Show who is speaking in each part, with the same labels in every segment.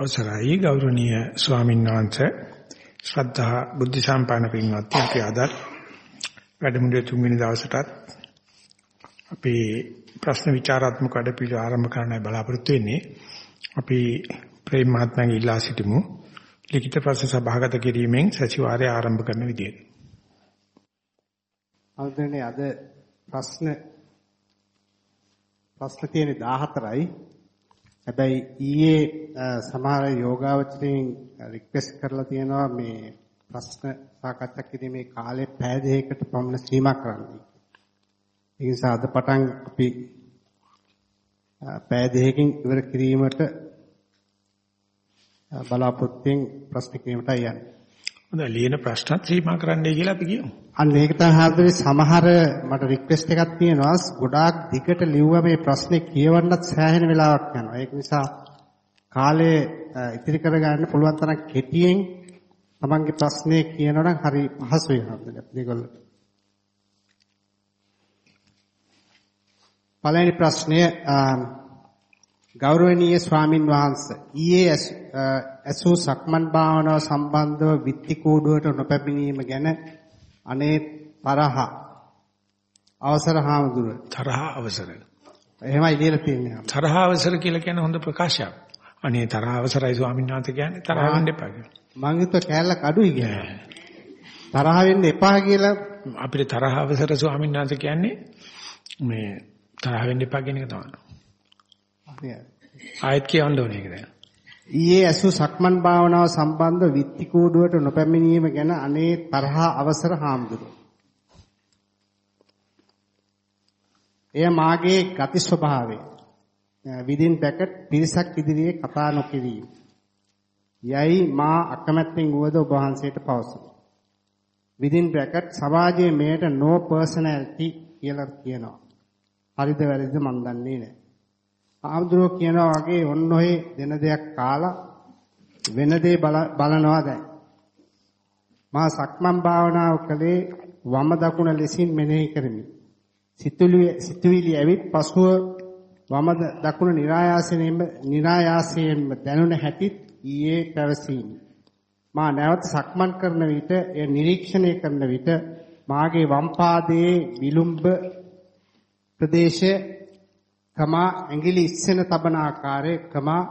Speaker 1: අවසරයි ගෞරවනීය ස්වාමීන් වහන්සේ ශ්‍රද්ධා බුද්ධ සම්පන්න පින්වත්නි අපි අද වැඩමුළුවේ තුන්වෙනි දවසටත් අපේ ප්‍රශ්න විචාරාත්මක වැඩපිළිවෙල ආරම්භ කරන්නයි බලාපොරොත්තු වෙන්නේ. අපි ප්‍රේම මහත්මයාගේ ඉල්ලා සිටිමු. ලිඛිත ප්‍රශ්න සභාගත කිරීමෙන් සතිವಾರය ආරම්භ කරන විදියට.
Speaker 2: අවුරුද්දේ අද ප්‍රශ්න ප්‍රශ්න තියෙන්නේ 14යි. හැබැයි ඊයේ සමහර යෝගාවචරයෙන් රික්වෙස්ට් කරලා තියෙනවා මේ ප්‍රශ්න සාකච්ඡා කිරීමේ කාලේ පැය දෙකකට පමණ සීමා කරන්න. ඒ නිසා අද පටන් අපි පැය දෙකකින් ඉවර කිරීමට බලාපොරොත්තුෙන් ප්‍රශ්න කිරීමටයි යන්නේ.
Speaker 1: හොඳයි ලියන ප්‍රශ්නත් සීමා කරන්නයි කියලා අපි කියමු.
Speaker 2: අන්න ඒක තමයි සමහර මට රික්වෙස්ට් එකක් තියෙනවා ගොඩාක් දිගට ලිව්වා මේ ප්‍රශ්නේ කියවන්නත් සෑහෙන වෙලාවක් යනවා. ඒක නිසා කාලය ඉතිරි කරගන්න පුළුවන් තරම් කෙටියෙන් තමන්ගේ ප්‍රශ්නේ කියනවා නම් හරි පහසුයි හම්බෙන්නේ මේගොල්ලෝ. පළවෙනි ප්‍රශ්නය ගෞරවනීය ස්වාමින් වහන්සේ ඊයේ ඇසූ සක්මන් භාවනාව සම්බන්ධව විත්ති කූඩුවට නොපැමිණීම ගැන අනේ තරහ අවසර හාමුදුර
Speaker 1: තරහ අවසර
Speaker 2: එහෙමයි ලියලා තියෙන්නේ.
Speaker 1: තරහ අවසර කියලා කියන හොඳ ප්‍රකාශයක්. අනේ තරහ අවසරයි ස්වාමීන් වහන්සේ කියන්නේ. තරහ වෙන්න එපා කියලා.
Speaker 2: මං හිතුවා කෑල්ලක් අඩුයි කියලා. තරහ වෙන්න එපා කියලා.
Speaker 1: අපිට තරහ අවසර ස්වාමීන් වහන්සේ කියන්නේ මේ තරහ වෙන්න එපා කියන එක තමයි ආයෙත් කියවන්න ඕනේ ඒක දැන්
Speaker 2: ඊයේ ඇසු සක්මන් භාවනාව සම්බන්ධ විත්ති කූඩුවට නොපැමිණීම ගැන අනේ තරහා අවසර හාමුදුරුවෝ. එය මාගේ ගති ස්වභාවය. within bracket පිරිසක් ඉදිරියේ කතා නොකිරීම. යයි මා අකමැත්තෙන් වුවද ඔබ වහන්සේට පවසමි. within bracket සමාජයේ මෙයට no personality කියලා කියනවා. හරිද වැරදිද මන් දන්නේ නැහැ. ආමුදුරෝ කියනවා වගේ ඔන්න ඔය දෙන දෙයක් කාලා වෙන දේ බලනවා දැන්. මා සක්මන් භාවනාව කළේ වම දකුණ ලෙසින් මෙනෙහි කරමි. සිතුලි සිතුවිලි ඇවිත් පසුව වම දකුණ નિરાයාසයෙන්ම નિરાයාසයෙන්ම දැනුණ හැටිත් ඊයේ පැවසීමි. මා නැවත සක්මන් කරන විට එය නිරීක්ෂණය කරන විට මාගේ වම් පාදයේ විලුම්භ ප්‍රදේශයේ කමා ඇඟිලි ඉස්සෙන තබන ආකාරය කමා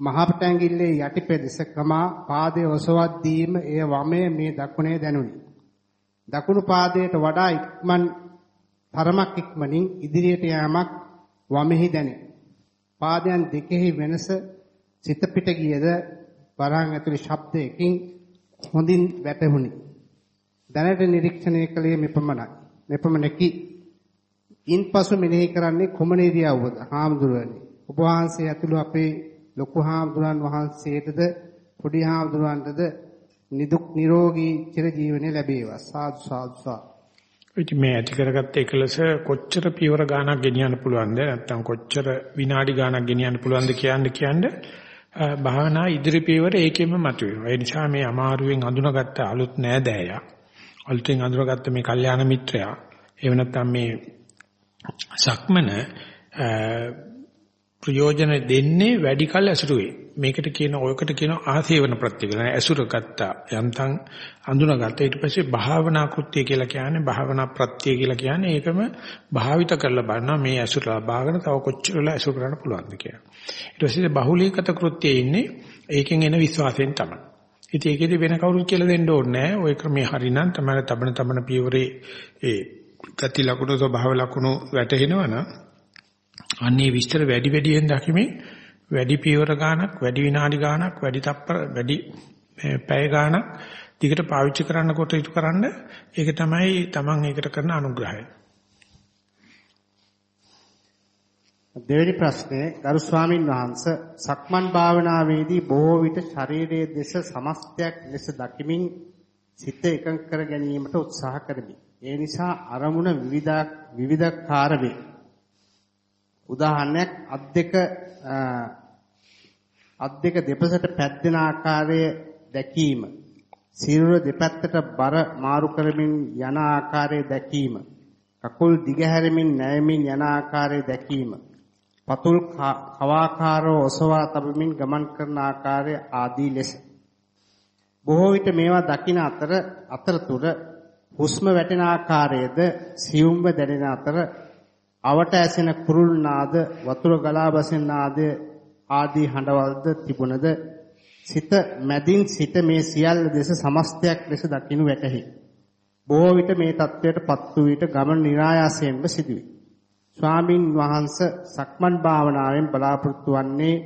Speaker 2: මහපට ඇඟිල්ලේ යටිපෙදෙස කමා පාදයේ ඔසවද්දීම එය වමේ මේ දකුණේ දැනුනි. දකුණු පාදයට වඩා ඉක්මන් තරමක් ඉක්මනින් ඉදිරියට යාමක් වමෙහි දැනේ. පාදයන් දෙකෙහි වෙනස සිත පිට ගියද වරහන් ඇතුළේ ශබ්දයකින් හොඳින් වැටහුණි. දැනට නිරීක්ෂණය කළේ මෙපමණයි. මෙපමණකි ඉන්පසු මෙනෙහි කරන්නේ කුමන ඉරියව්වද? හාමුදුරුවනි. ඔබ වහන්සේ ඇතුළු අපේ ලොකු හාමුදුරන් වහන්සේටද පොඩි හාමුදුරන්ටද නිදුක් නිරෝගී චිර ජීවනය ලැබේවා. සාදු සාදු සාදු.
Speaker 1: ඉතින් මේ ඇති කරගත්ත එකලස කොච්චර පියවර ගාණක් ගෙනියන්න පුළුවන්ද? නැත්නම් කොච්චර විනාඩි ගාණක් ගෙනියන්න පුළුවන්ද කියන්නේ කියන්නේ භාවනා ඉදිරි පියවර ඒකෙම මතුවෙනවා. ඒ නිසා මේ අමාරුවෙන් අඳුනගත්ත අලුත් නෑදෑයා අලුතෙන් අඳුනගත්ත මේ කල්යාණ මිත්‍රයා එහෙම නැත්නම් මේ සක්මන ප්‍රයෝජන දෙන්නේ වැඩි කල ඇසුරුවේ. මේකට කියන ඔයකට කියන ආසේවන ප්‍රත්‍යක්ෂ ඇසුර ගත්තා. යම්තම් අඳුනගත්තා. ඊට පස්සේ භාවනා කෘත්‍ය කියලා කියන්නේ භාවනා ප්‍රත්‍ය කියලා කියන්නේ ඒකම භාවිත කරලා බලනවා මේ ඇසුර ලබාගෙන තව කොච්චර වෙලා ඇසුර කරන්න පුළුවන්ද කියලා. ඊට පස්සේ බහුලීකත කෘත්‍යයේ ඉන්නේ ඒකෙන් එන විශ්වාසයෙන් තමයි. ඉතින් ඒකෙදි වෙන කවුරුත් කියලා දෙන්න ඕනේ නැහැ. ওই ක්‍රමේ හරිනම් තමයි තබන තබන පියවරේ ඒ ගති ලකුණු ස්වභාව ලකුණු වැටහෙනවනම් අන්නේ විස්තර වැඩි වැඩියෙන් දකිමින් වැඩි පියවර ගානක් වැඩි විනාඩි ගානක් වැඩි තප්පර වැඩි පැය ගානක් දිගට පාවිච්චි කරන්න කොට ඉතු කරන්න ඒක තමයි Taman ඒකට කරන අනුග්‍රහය.
Speaker 2: දෙවෙනි ප්‍රශ්නේ ගරු ස්වාමින් වහන්සේ සක්මන් භාවනාවේදී බොහෝ විට ශරීරයේ දෙස සමස්තයක් ලෙස දකිමින් සිත එකඟ කර ගැනීමට උත්සාහ කරමි. ඒ නිසා අරමුණ විවිධ විවිධකාර වේ. උදාහරණයක් අත් දෙක අත් දෙක දෙපසට පැද්දෙන ආකාරය දැකීම. සිරුර දෙපැත්තට බර මාරු කරමින් යන ආකාරය දැකීම. කකුල් දිගහැරමින් නැවෙමින් යන ආකාරය දැකීම. පතුල් කවාකාරව ඔසවා තබමින් ගමන් කරන ආකාරය ආදී ලෙස බොහෝ විට මේවා දකින අතර අතරතුර හුස්ම වැටෙන ආකාරයේද සියුම්ව දැනෙන අතර අවට ඇසෙන කුරුල් නාද වතුර ගලා බසින නාද ආදී හඬවල්ද තිබුණද සිත මැදින් සිට මේ සියල්ල දෙස සමස්තයක් ලෙස දකින්න වැටහි. බොහෝ විට මේ தത്വයට පත් වූ විට ගමන નિરાයාසයෙන්ම සිදුවේ. ස්වාමින් වහන්සේ සක්මන් භාවනාවෙන් බලාපොරොත්තු වන්නේ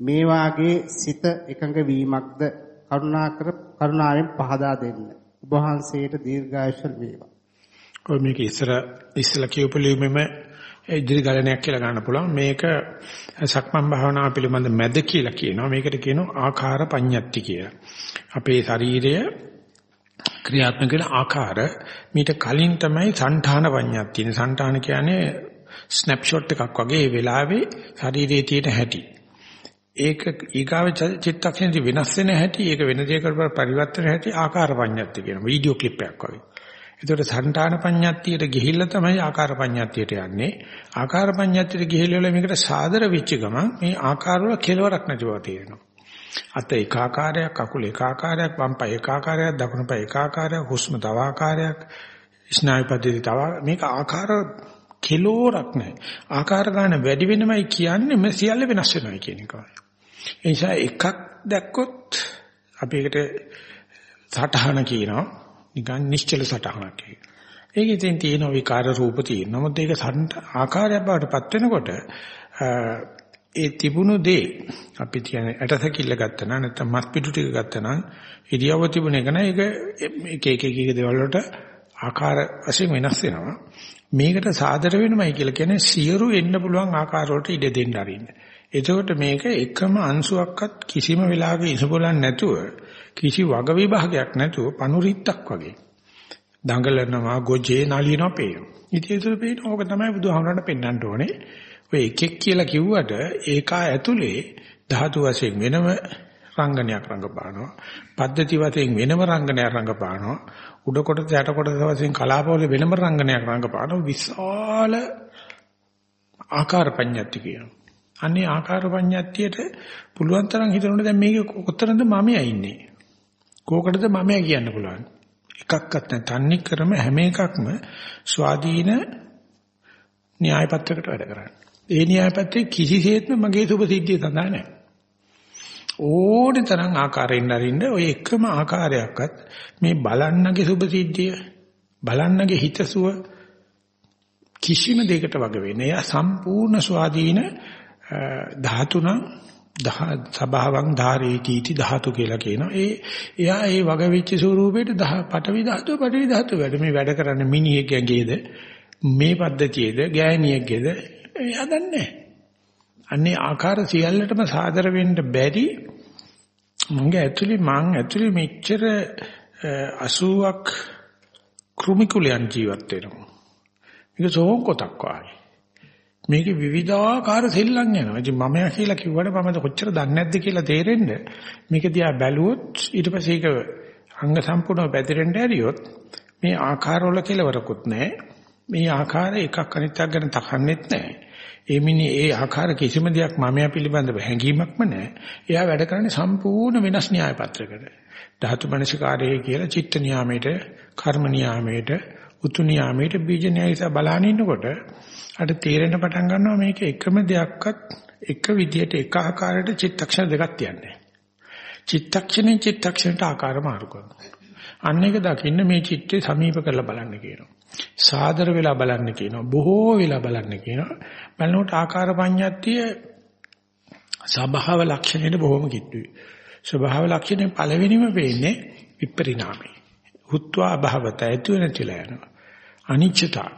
Speaker 2: මේ වාගේ සිත එකඟ වීමක්ද කරුණාකර කරුණාවෙන් පහදා දෙන්න. ඔබ වහන්සේට දීර්ඝායස වේවා.
Speaker 1: ඔය මේක ඉස්සර ඉස්සලා කියපු ලියුමෙම ඉදිරි ගලණයක් කියලා ගන්න පුළුවන්. මේක සක්මන් භාවනාව පිළිබඳ මැද කියලා කියනවා. මේකට කියනවා ආකාර පඤ්ඤත්ති කියලා. අපේ ශරීරය ක්‍රියාත්මක වෙන ආකාර මීට කලින් තමයි సంతාන පඤ්ඤත්ති. సంతාන කියන්නේ ස්නැප්ෂොට් එකක් වගේ ඒ වෙලාවේ ශරීරයේ තියෙන හැටි. ඒක ඊගාව චිත්තක්ෂණදී වෙනස් වෙන හැටි ඒක වෙන දෙයකට පරිවර්තන හැටි ආකාර පඤ්ඤත්ති කියන වීඩියෝ ක්ලිප් එකක් වගේ. ඒතකොට සංඨාන පඤ්ඤත්තියට ගිහිල්ලා තමයි ආකාර පඤ්ඤත්තියට යන්නේ. ආකාර පඤ්ඤත්තියට ගිහිල්ලා මේකට සාදර වෙච්ච ගමන් මේ ආකාරවල කෙලවරක් නැතිව තියෙනවා. අත එක ආකාරයක්, කකුල එක ආකාරයක්, වම් පය එක ආකාරයක්, දකුණු පය එක ආකාරයක්, හුස්ම තව ආකාරයක්, ස්නායු පද්ධති තව මේක ආකාර කෙලෝරක් නැහැ. ආකාර ගන්න වැඩි වෙනමයි කියන්නේ මේ සියල්ල වෙනස් වෙනවා කියන එකයි. ඒ නිසා එකක් දැක්කොත් අපි ඒකට සටහන කියනවා. නිකන් නිශ්චල සටහනක් ඒක. ඒකේ තියෙන තියෙන විකාර රූප තියෙන. නමුත් ඒක ආකාරයක් බවට පත් වෙනකොට ඒ තිබුණු දේ අපි කියන ඇටසකිල්ල ගත්තා නම් නැත්නම් මස් පිටු ටික ගත්තා නම් ඉරියව්ව තිබුණ එක නේද ඒක එක එක එක දේවල් වලට ආකාර වශයෙන් වෙනස් වෙනවා. මේකට සාදර වෙනමයි කියලා කියන්නේ සියරු එන්න පුළුවන් ආකාර වලට ඉඩ දෙන්න අරින්න. එතකොට මේක එකම අංශුවක්වත් කිසිම වෙලාවක ඉසබලන් නැතුව කිසි වග විභාගයක් නැතුව පනුරිත්තක් වගේ දඟලනවා ගොජේ නලිනවා පේනවා. ඉතින් ඒක පේන ඕක තමයි බුදුහාමරණ පෙන්වන්න ඕනේ. ඔය එකෙක් කියලා කිව්වට ඒකා ඇතුලේ ධාතු වශයෙන් වෙනම රංගනයක් රංගපානවා. පද්ධති වශයෙන් වෙනම රංගනයක් රංගපානවා. උඩ කොටස යට කොටස වශයෙන් කලාපවල වෙනම රංගනයක් රංගපානවා. විශාල ආකාර පඤ්ඤාති කියනවා. අනේ ආකාර පඤ්ඤාතියට පුළුවන් තරම් හිතනොත් දැන් මේක කොතරම්ද මමයා ඉන්නේ. කෝකටද මමයා කියන්න පුළුවන්. එකක්වත් නැත්නම් තන්නේ ක්‍රම හැම එකක්ම ස්වාධීන න්‍යාය පත්‍රයකට වැඩ කරන්නේ. ඒ න්‍යාය පත්‍රයේ කිසිසේත්ම මගේ සුභ සිද්ධිය සඳහා නැහැ. ඕනේ තරම් ආකාරයෙන් අරින්න ඔය එකම ආකාරයක්වත් මේ බලන්නගේ සුභ සිද්ධිය බලන්නගේ හිතසුව කිසිම දෙයකට වග වෙන්නේ. එයා සම්පූර්ණ ස්වාධීන ධාතුන සබාවං ධාරේති ධාතු කියලා කියනවා. ඒ එයා ඒ වග වෙච්ච ස්වරූපේට පටවි ධාතුව පටවි ධාතුව වැඩ මේ වැඩ කරන්නේ මිනිහෙක්ගේද මේ පද්ධතියේද ගෑණියෙක්ගේද එයා දන්නේ අන්නේ ආකාර සියල්ලටම සාදර වෙන්න බැරි මගේ ඇතුලේ මං ඇතුලේ මෙච්චර 80ක් කෘමිකුලයන් ජීවත් වෙනවා. මේක සෝන් කොටක් වාගේ. මේකේ විවිධාකාර සෙල්ලම් යනවා. ඉතින් මමයා කියලා කිව්වට මම කොච්චර දන්නේ නැද්ද කියලා තේරෙන්න මේක දිහා බැලුවොත් ඊට පස්සේ ඒක අංග සම්පූර්ණව පැතිරෙන්න ඇරියොත් මේ ආකාරවල කෙලවරකුත් නැහැ. මේ ආකාර එකක් අනිත් එකක් ගැන තකන්නෙත් නැහැ. ඒ මිනිහ ඒ ආකාර කිසිම දෙයක් මමයා පිළිබඳව හැඟීමක්ම නැහැ. එයා වැඩ කරන්නේ සම්පූර්ණ වෙනස් න්‍යාය පත්‍රයකට. ධාතු මනසිකාරයේ කියලා චිත්ත නියාමයට, කර්ම නියාමයට, උතු නියාමයට බීජ න්‍යායස බලන ඉන්නකොට අර තේරෙන්න පටන් ගන්නවා මේක එකම දෙයක්වත් එක විදියට එක ආකාරයකට චිත්තක්ෂණ දෙකක් තියන්නේ. චිත්තක්ෂණේ චිත්තක්ෂණට ආකාර මාරු කරනවා. අන්න එක දකින්න මේ චිත්තේ සමීප කරලා බලන්න කියනවා. සාදර වෙලා බලන්න කියනවා. බොහෝ වෙලා බලන්න කියනවා. බලනකොට ආකාර පඤ්ඤාත්තිය ස්වභාව ලක්ෂණයට බොහොම කිට්ටුයි. ස්වභාව ලක්ෂණේ පළවෙනිම වෙන්නේ විපරිණාමය. හුත්වා භවත ඇතු නැතිලා යනවා. අනිච්චතා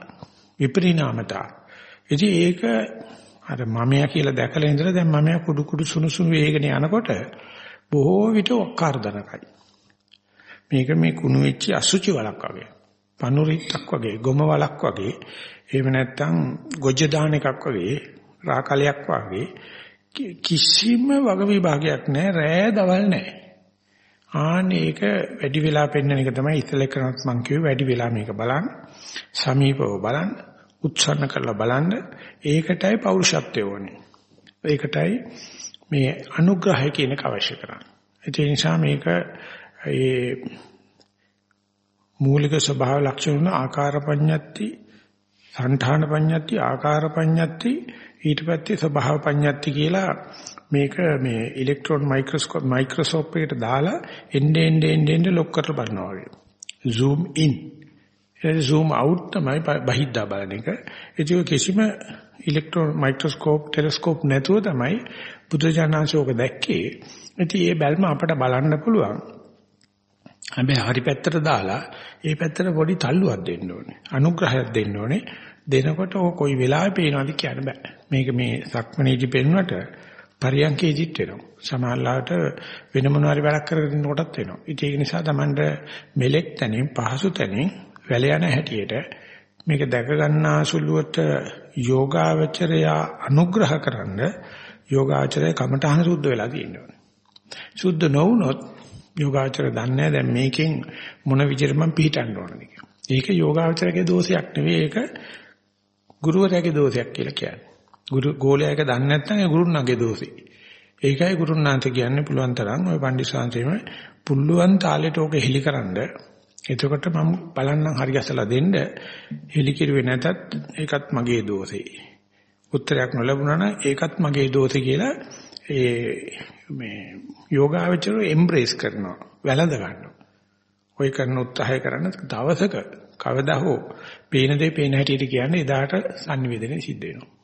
Speaker 1: විපරිණාමතා. ඉතින් ඒක අර මමයා කියලා දැකලා ඉඳලා දැන් මමයා කුඩු කුඩු සුණු සුණු වේගන යනකොට බොහෝ විට ඔක්කාරදනකයි. මේක මේ කුණු වෙච්ච අසුචි වලක් වගේ. පනුරිත්තක් වගේ, ගොම වලක් වගේ, එහෙම නැත්නම් ගොජ දාන එකක් වගේ, රාකලයක් වගේ කිසිම වග විභාගයක් නැහැ, රෑ දවල් නැහැ. ආන්නේ ඒක වැඩි වෙලා පෙන්වන එක තමයි ඉතල කරනත් මං කිව්වේ වැඩි වෙලා මේක බලන්න, සමීපව බලන්න, උත්සන්න කරලා බලන්න. ඒකටයි පෞරුෂත්වය ඕනේ. ඒකටයි මේ අනුග්‍රහය කියන එක අවශ්‍ය කරන්නේ. ඒ නිසා මේක ඒ මූලික ස්වභාව ලක්ෂණ ආකාර පඤ්ඤත්ති, සංඨාන පඤ්ඤත්ති, ආකාර පඤ්ඤත්ති, ඊට පස්සේ ස්වභාව පඤ්ඤත්ති කියලා මේක මේ ඉලෙක්ට්‍රෝන මයික්‍රොස්කෝප් මයික්‍රොස්කෝප් එකට දාලා එන්න එන්න එන්න එන්න ලොක් කරලා බලනවා වගේ. zoom in. A zoom out තමයි බහිද්දා බලන එක. ඒක කිසිම ඉලෙක්ට්‍රෝන මයික්‍රොස්කෝප් ටෙලස්කෝප් නැතුව තමයි බුදුජානනාංශෝක දැක්කේ. ඉතින් මේ බැල්ම අපට බලන්න පුළුවන්. හැබැයි හරි පැත්තට දාලා ඒ පැත්තට පොඩි තල්ලුවක් දෙන්න ඕනේ. අනුග්‍රහයක් දෙන්න ඕනේ. දෙනකොට ඔය කොයි වෙලාවෙ පේනවද කියන්න බෑ. මේක මේ සක්මණේජි පෙන්වන්නට පරියන්කේදිත් වෙනවා. සමහරලාට වෙන මොනවාරි වැඩක් කරගෙන ඉන්නකොටත් වෙනවා. ඉතින් ඒක නිසා Tamanට මෙලෙක් තැනින් පහසු තැනින් වැල යන හැටියට මේක දැක ගන්නාසුලුවට යෝගාවචරය අනුග්‍රහ කරන්න යෝගාචරය කමඨහන සුද්ධ වෙලා තියෙනවා. සුද්ධ නොවුනොත් යෝගාචර දන්නේ දැන් මේකෙන් මොන විදිහට මම පිළිටන්න ඕනද කියලා. ඒක යෝගාචරයේ දෝෂයක් නෙවෙයි ඒක ගුරුවරයාගේ දෝෂයක් කියලා කියන්නේ. ගුරු ගෝලයාක දන්නේ නැත්නම් ඒ ගුරුන්නාගේ දෝෂේ. ඒකයි ගුරුන්නාන්ත කියන්නේ පුළුවන් තරම් ওই පණ්ඩිස්සාන්තේම පුල්ලුවන් තාලෙට ඕක හෙලිකරනද එතකොට මම බලන්නම් හරි ගැසලා දෙන්න හෙලිකිරුවේ නැතත් ඒකත් මගේ දෝෂේ. උත්තරයක් නොලැබුණා නම් ඒකත් මගේ දෝෂේ කියලා ඒ මේ යෝගාවචරය එම්බ්‍රේස් කරනවා වැළඳ ගන්නවා. ඔය කරන උත්සාහය කරන දවසක කවදා හෝ පේන දේ පේන හැටියට කියන්නේ එදාට sannivedana සිද්ධ වෙනවා.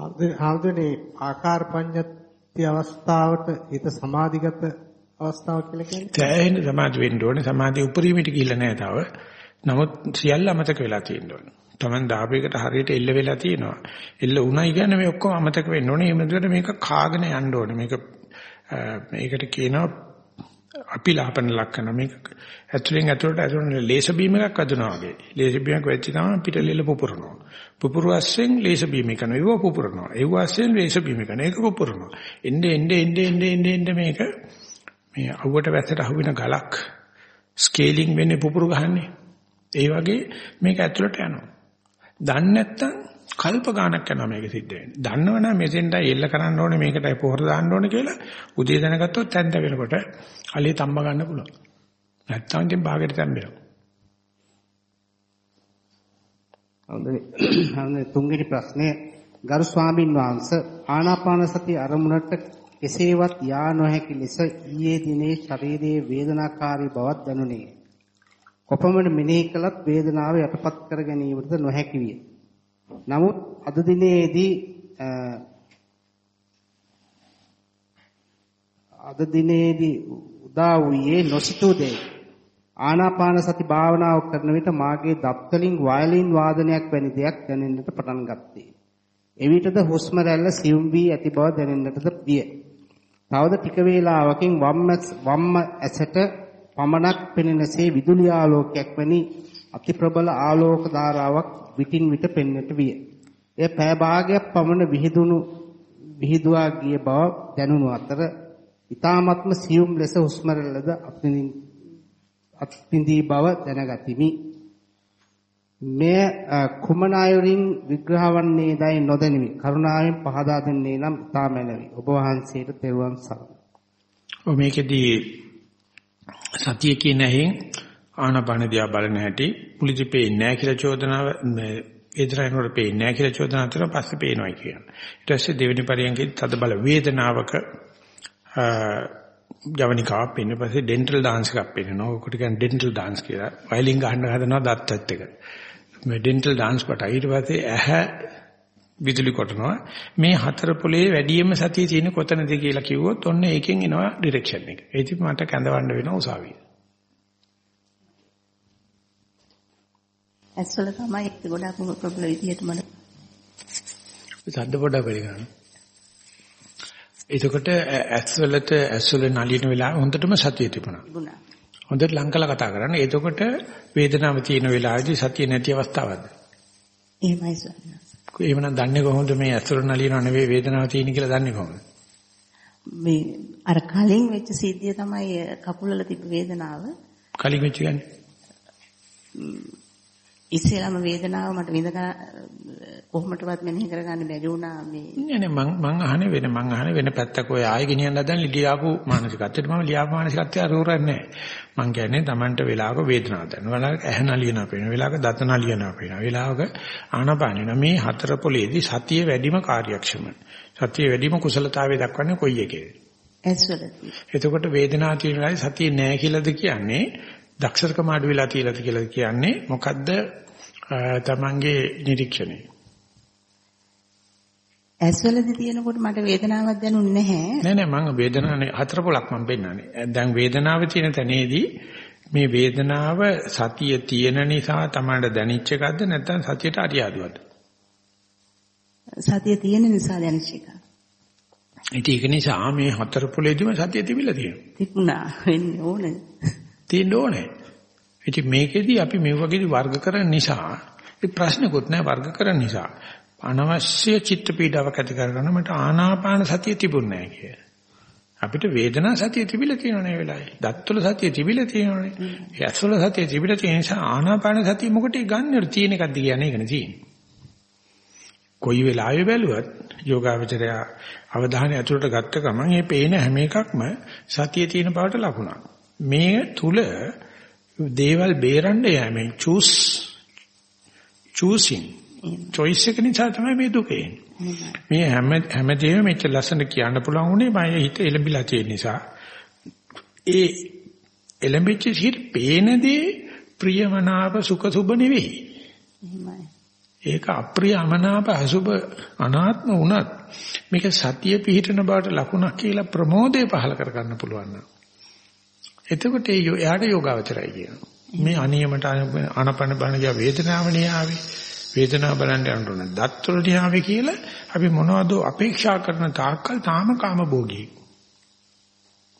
Speaker 2: ආන්දරේ ආකාර පඤ්ඤත්ති අවස්ථාවට හිත සමාධිගත අවස්ථාවක් කියලා කියන්නේ.
Speaker 1: තැහෙන සමාධි වෙන්න ඕනේ. සමාධිය උපරිමයට ගිහිල්ලා නැහැ තව. නමුත් සියල්ල අමතක වෙලා තියෙන්න ඕනේ. Taman දාපේකට හරියට එල්ල වෙලා තියෙනවා. එල්ල උණයි කියන්නේ මේ ඔක්කොම අමතක වෙන්න ඕනේ. එහෙම දුවට මේක කාගෙන යන්න ඕනේ. මේක මේකට කියනවා අපිලාපන ලක්ෂණ මේක ඇතුලෙන් ඇතුලට ඇතුලෙන් ලේසර් බීම් එකක් අදුනා වගේ. ලේසර් බීම් එකක් වෙච්ච ගමන් පිටලෙල පුපුරනවා. පුපුරු අස්සෙන් ලේසර් බීම් එක කරනවා. ඒව පුපුරනවා. ඒව අස්සෙන් ලේසර් බීම් එක කරනවා. ඒක පුපුරනවා. එnde එnde එnde එnde එnde එnde මේක මේ අවුවට වැස්සට අහු වෙන ගලක් ස්කේලිං වෙන්නේ පුපුරු ගහන්නේ. ඒ වගේ මේක ඇතුලට යනවා. දන්නේ නැත්තම් කල්ප ගානක් යනවා මේක සිද්ධ වෙන්නේ. දන්නවනම් මෙතෙන්ටයි එල්ල කරන්න ඕනේ මේකටයි පොහොර දාන්න ඕනේ කියලා උදේ දැනගත්තොත් තැන්ත වෙනකොට අලිය තම්බ ගන්න පුළුවන්. නැත්තම් ඉතින් බාගෙට තැම්බෙනවා.
Speaker 2: හොඳයි. තුන්වෙනි ප්‍රශ්නේ ගරු ස්වාමින් වහන්සේ ආනාපාන සති අරමුණට කෙසේවත් යා නොහැකි ලෙස ඊයේ දිනේ ශරීරයේ වේදනාකාරී බවක් දැනුනේ. කොපමණ මෙනෙහි කළත් වේදනාව යටපත් කර ගැනීමට නොහැකි විය. නමුත් අද දිනේදී අද දිනේදී උදා වූයේ නොසිතූ දෙයක්. ආනාපාන සති භාවනාව කරන විට මාගේ දත්වලින් වයලින් වාදනයක් වැනි දෙයක් දැනෙන්නට පටන් ගත්තේ. එවිටද හුස්ම රැල්ල සියුම් වී ඇති බව දැනෙන්නටද විය. තවද ටික වේලාවකින් වම් වම් ඇසට පමණක් පෙනෙනසේ විදුලි ආලෝකයක් වැනි අති ප්‍රබල ආලෝක ධාරාවක් විටින් විට පෙනෙන්නට විය. එය පෑ භාගයක් පමණ විහිදුණු විහිදුවා ගිය බව දැනුණු අතර ඊ타මත්ම සියුම් ලෙස හුස්ම රැල්ලද අත්පින්දී බව දැනගතිමි. මේ කුමන අයුරින් විග්‍රහ වන්නේදයි නොදැනිමි. කරුණාවෙන් පහදා දෙන්නේ නම් ඉතා මැනවි. ඔබ වහන්සේට තෙරුවන් සරණයි.
Speaker 1: ඔ මේකෙදී සතිය කියන ඇහෙන් ආනපන දිහා බලන හැටි පුලිදි පේන්නේ නැහැ කියලා චෝදනාව වේදනාවකට පේන්නේ නැහැ කියලා චෝදනාව අතර පස්සේ පේනවා කියන්නේ. ඊට පස්සේ දෙවෙනි පරියන්කේ තද බල වේදනාවක ජවනිකාවක් පේන පස්සේ ඩෙන්ටල් ඩාන්ස් එකක් පේනවා. ඔකට කියන්නේ ඩෙන්ටල් ඩාන්ස් කියලා. වයලින් ගහන්න හදනවා දත්තත් එක. මේ ඩෙන්ටල් ඩාන්ස් කොට ඊට පස්සේ ඇහැ විදුලි කොටනවා. මේ හතර පොලේ වැඩියෙන්ම සතිය තියෙන කොතනද කියලා කිව්වොත් ඔන්න ඒකෙන් එනවා ඩිරෙක්ෂන් එක. ඒ ඉතින් මට කැඳවන්න වෙනවා උසාවියේ.
Speaker 3: ඇස්වල තමයි ඒක ගොඩාක් ප්‍රබල විදියට මට
Speaker 1: සද්ද පොඩක් වැඩි ගන්න. එතකොට ඇස්වලට ඇස්වල නලියන වෙලාව හොඳටම සතිය තිබුණා. හොඳට ලං කළා කතා කරන්න. එතකොට වේදනාව තියෙන වෙලාවේදී සතිය නැති අවස්ථාවක්ද?
Speaker 3: එහෙමයි ස්වාමීනි.
Speaker 1: එහෙමනම් දන්නේ කොහොමද මේ ඇස්වල නලියනව නෙවෙයි වේදනාව තියෙන කියලා දන්නේ කොහොමද?
Speaker 3: මේ අර කලින් වෙච්ච සිද්ධිය තමයි කකුල වල තිබ්බ වේදනාව.
Speaker 1: කලින් වෙච්ච ගන්නේ.
Speaker 3: ඉස්සෙල්ලාම වේදනාව මට විඳ කොහොමදවත් මෙනෙහි කරගන්න බැරි වුණා මේ.
Speaker 1: නෑ නෑ මං මං අහන්නේ වෙන මං අහන්නේ වෙන පැත්තක. ඔය ආයෙ ගෙනියන්න හදන ලියාපු මානසිකත්වයට මම ලියාපු මානසිකත්වය අරෝරන්නේ නෑ. මං කියන්නේ Tamanට වෙලාවක වේදනාවක් දැනෙනවා වෙලාවක ඇහැ නලියනවා පේනවා වෙලාවක දත නලියනවා පේනවා වෙලාවක ආනපානින මේ හතර පොලේදී සතිය වැඩිම කාර්යක්ෂම. සතිය වැඩිම කුසලතාවය දක්වන්නේ කොයි එකේද?
Speaker 3: ඇස්වලදී
Speaker 1: එතකොට වේදනාව තියෙන වෙලාවේ සතිය නෑ කියලාද කියන්නේ දක්ෂකම අඩු වෙලා තියලාද කියලා කියන්නේ මොකද්ද තමන්ගේ නිරීක්ෂණය
Speaker 3: ඇස්වලදී තියෙනකොට මට වේදනාවක් දැනුන්නේ නැහැ.
Speaker 1: නෑ නෑ මම වේදනාවේ හතර පොලක් මම පෙන්නන්නේ. දැන් වේදනාව තියෙන තැනේදී මේ වේදනාව සතිය තියෙන නිසා තමයි දැනෙච්ච එකක්ද නැත්නම් සතියට අරියාදුවද?
Speaker 3: සතිය තියෙන නිසා දැනෙච්ච එක.
Speaker 1: ඉතින් ඒක නිසා මේ හතර පොලේදීම සතිය තිබිලා තියෙනවා.
Speaker 3: තිබුණා වෙන්න ඕනේ.
Speaker 1: තියෙන්න ඕනේ. ඉතින් මේකෙදි අපි මේ වගේදී වර්ග කරන නිසා ඒ ප්‍රශ්නකුත් නෑ වර්ග කරන නිසා අනවශ්‍ය චිත්ත පීඩාවක් ඇති කරගන්න මට ආනාපාන සතිය තිබුණේ නැහැ කිය. අපිට වේදනා සතිය තිබිලා තියෙනනේ වෙලාවේ. දත්වල සතිය තිබිලා තියෙනනේ. ඇස්වල සතිය තිබිලා තියෙන නිසා ආනාපාන සතිය මොකටද ගන්න තියෙන එකක්ද කියන්නේ ඒකනේ තියෙන්නේ. කොයි වෙලාවෙ බැලුවත් යෝගාවචරය අවධානය ඇතුළට ගත්ත ගමන් මේ පේන හැම එකක්ම සතිය තියෙන බවට ලකුණක්. මේ තුල දේවල් බේරන්න යෑමෙන් choose choosing choice එක නිසා තමයි මේ දුක මේ හැම හැමදේම මෙච්ච ලස්සන කියන්න පුළුවන් උනේ මම හිත එලඹිලා තියෙන නිසා. ඒ එලඹිච්ච හිත පේනදී ප්‍රියමනාප සුඛ සුබ නෙවෙයි. ඒක අප්‍රිය අමනාප අසුබ අනාත්ම වුණත් මේක සතිය පිහිටන බවට ලකුණක් කියලා ප්‍රමෝදය පහල කරගන්න පුළුවන් නම් එතකොට ඒ එයාට යෝගාවචරයි කියනවා. මේ අනියමට අනපන බණ ගියා වේදනාවනේ ආවේ. වේදනාව බලන්න යන්න දත් වලට ආවේ කියලා අපි මොනවද අපේක්ෂා කරන තාක්කල් තාම කාම භෝගී.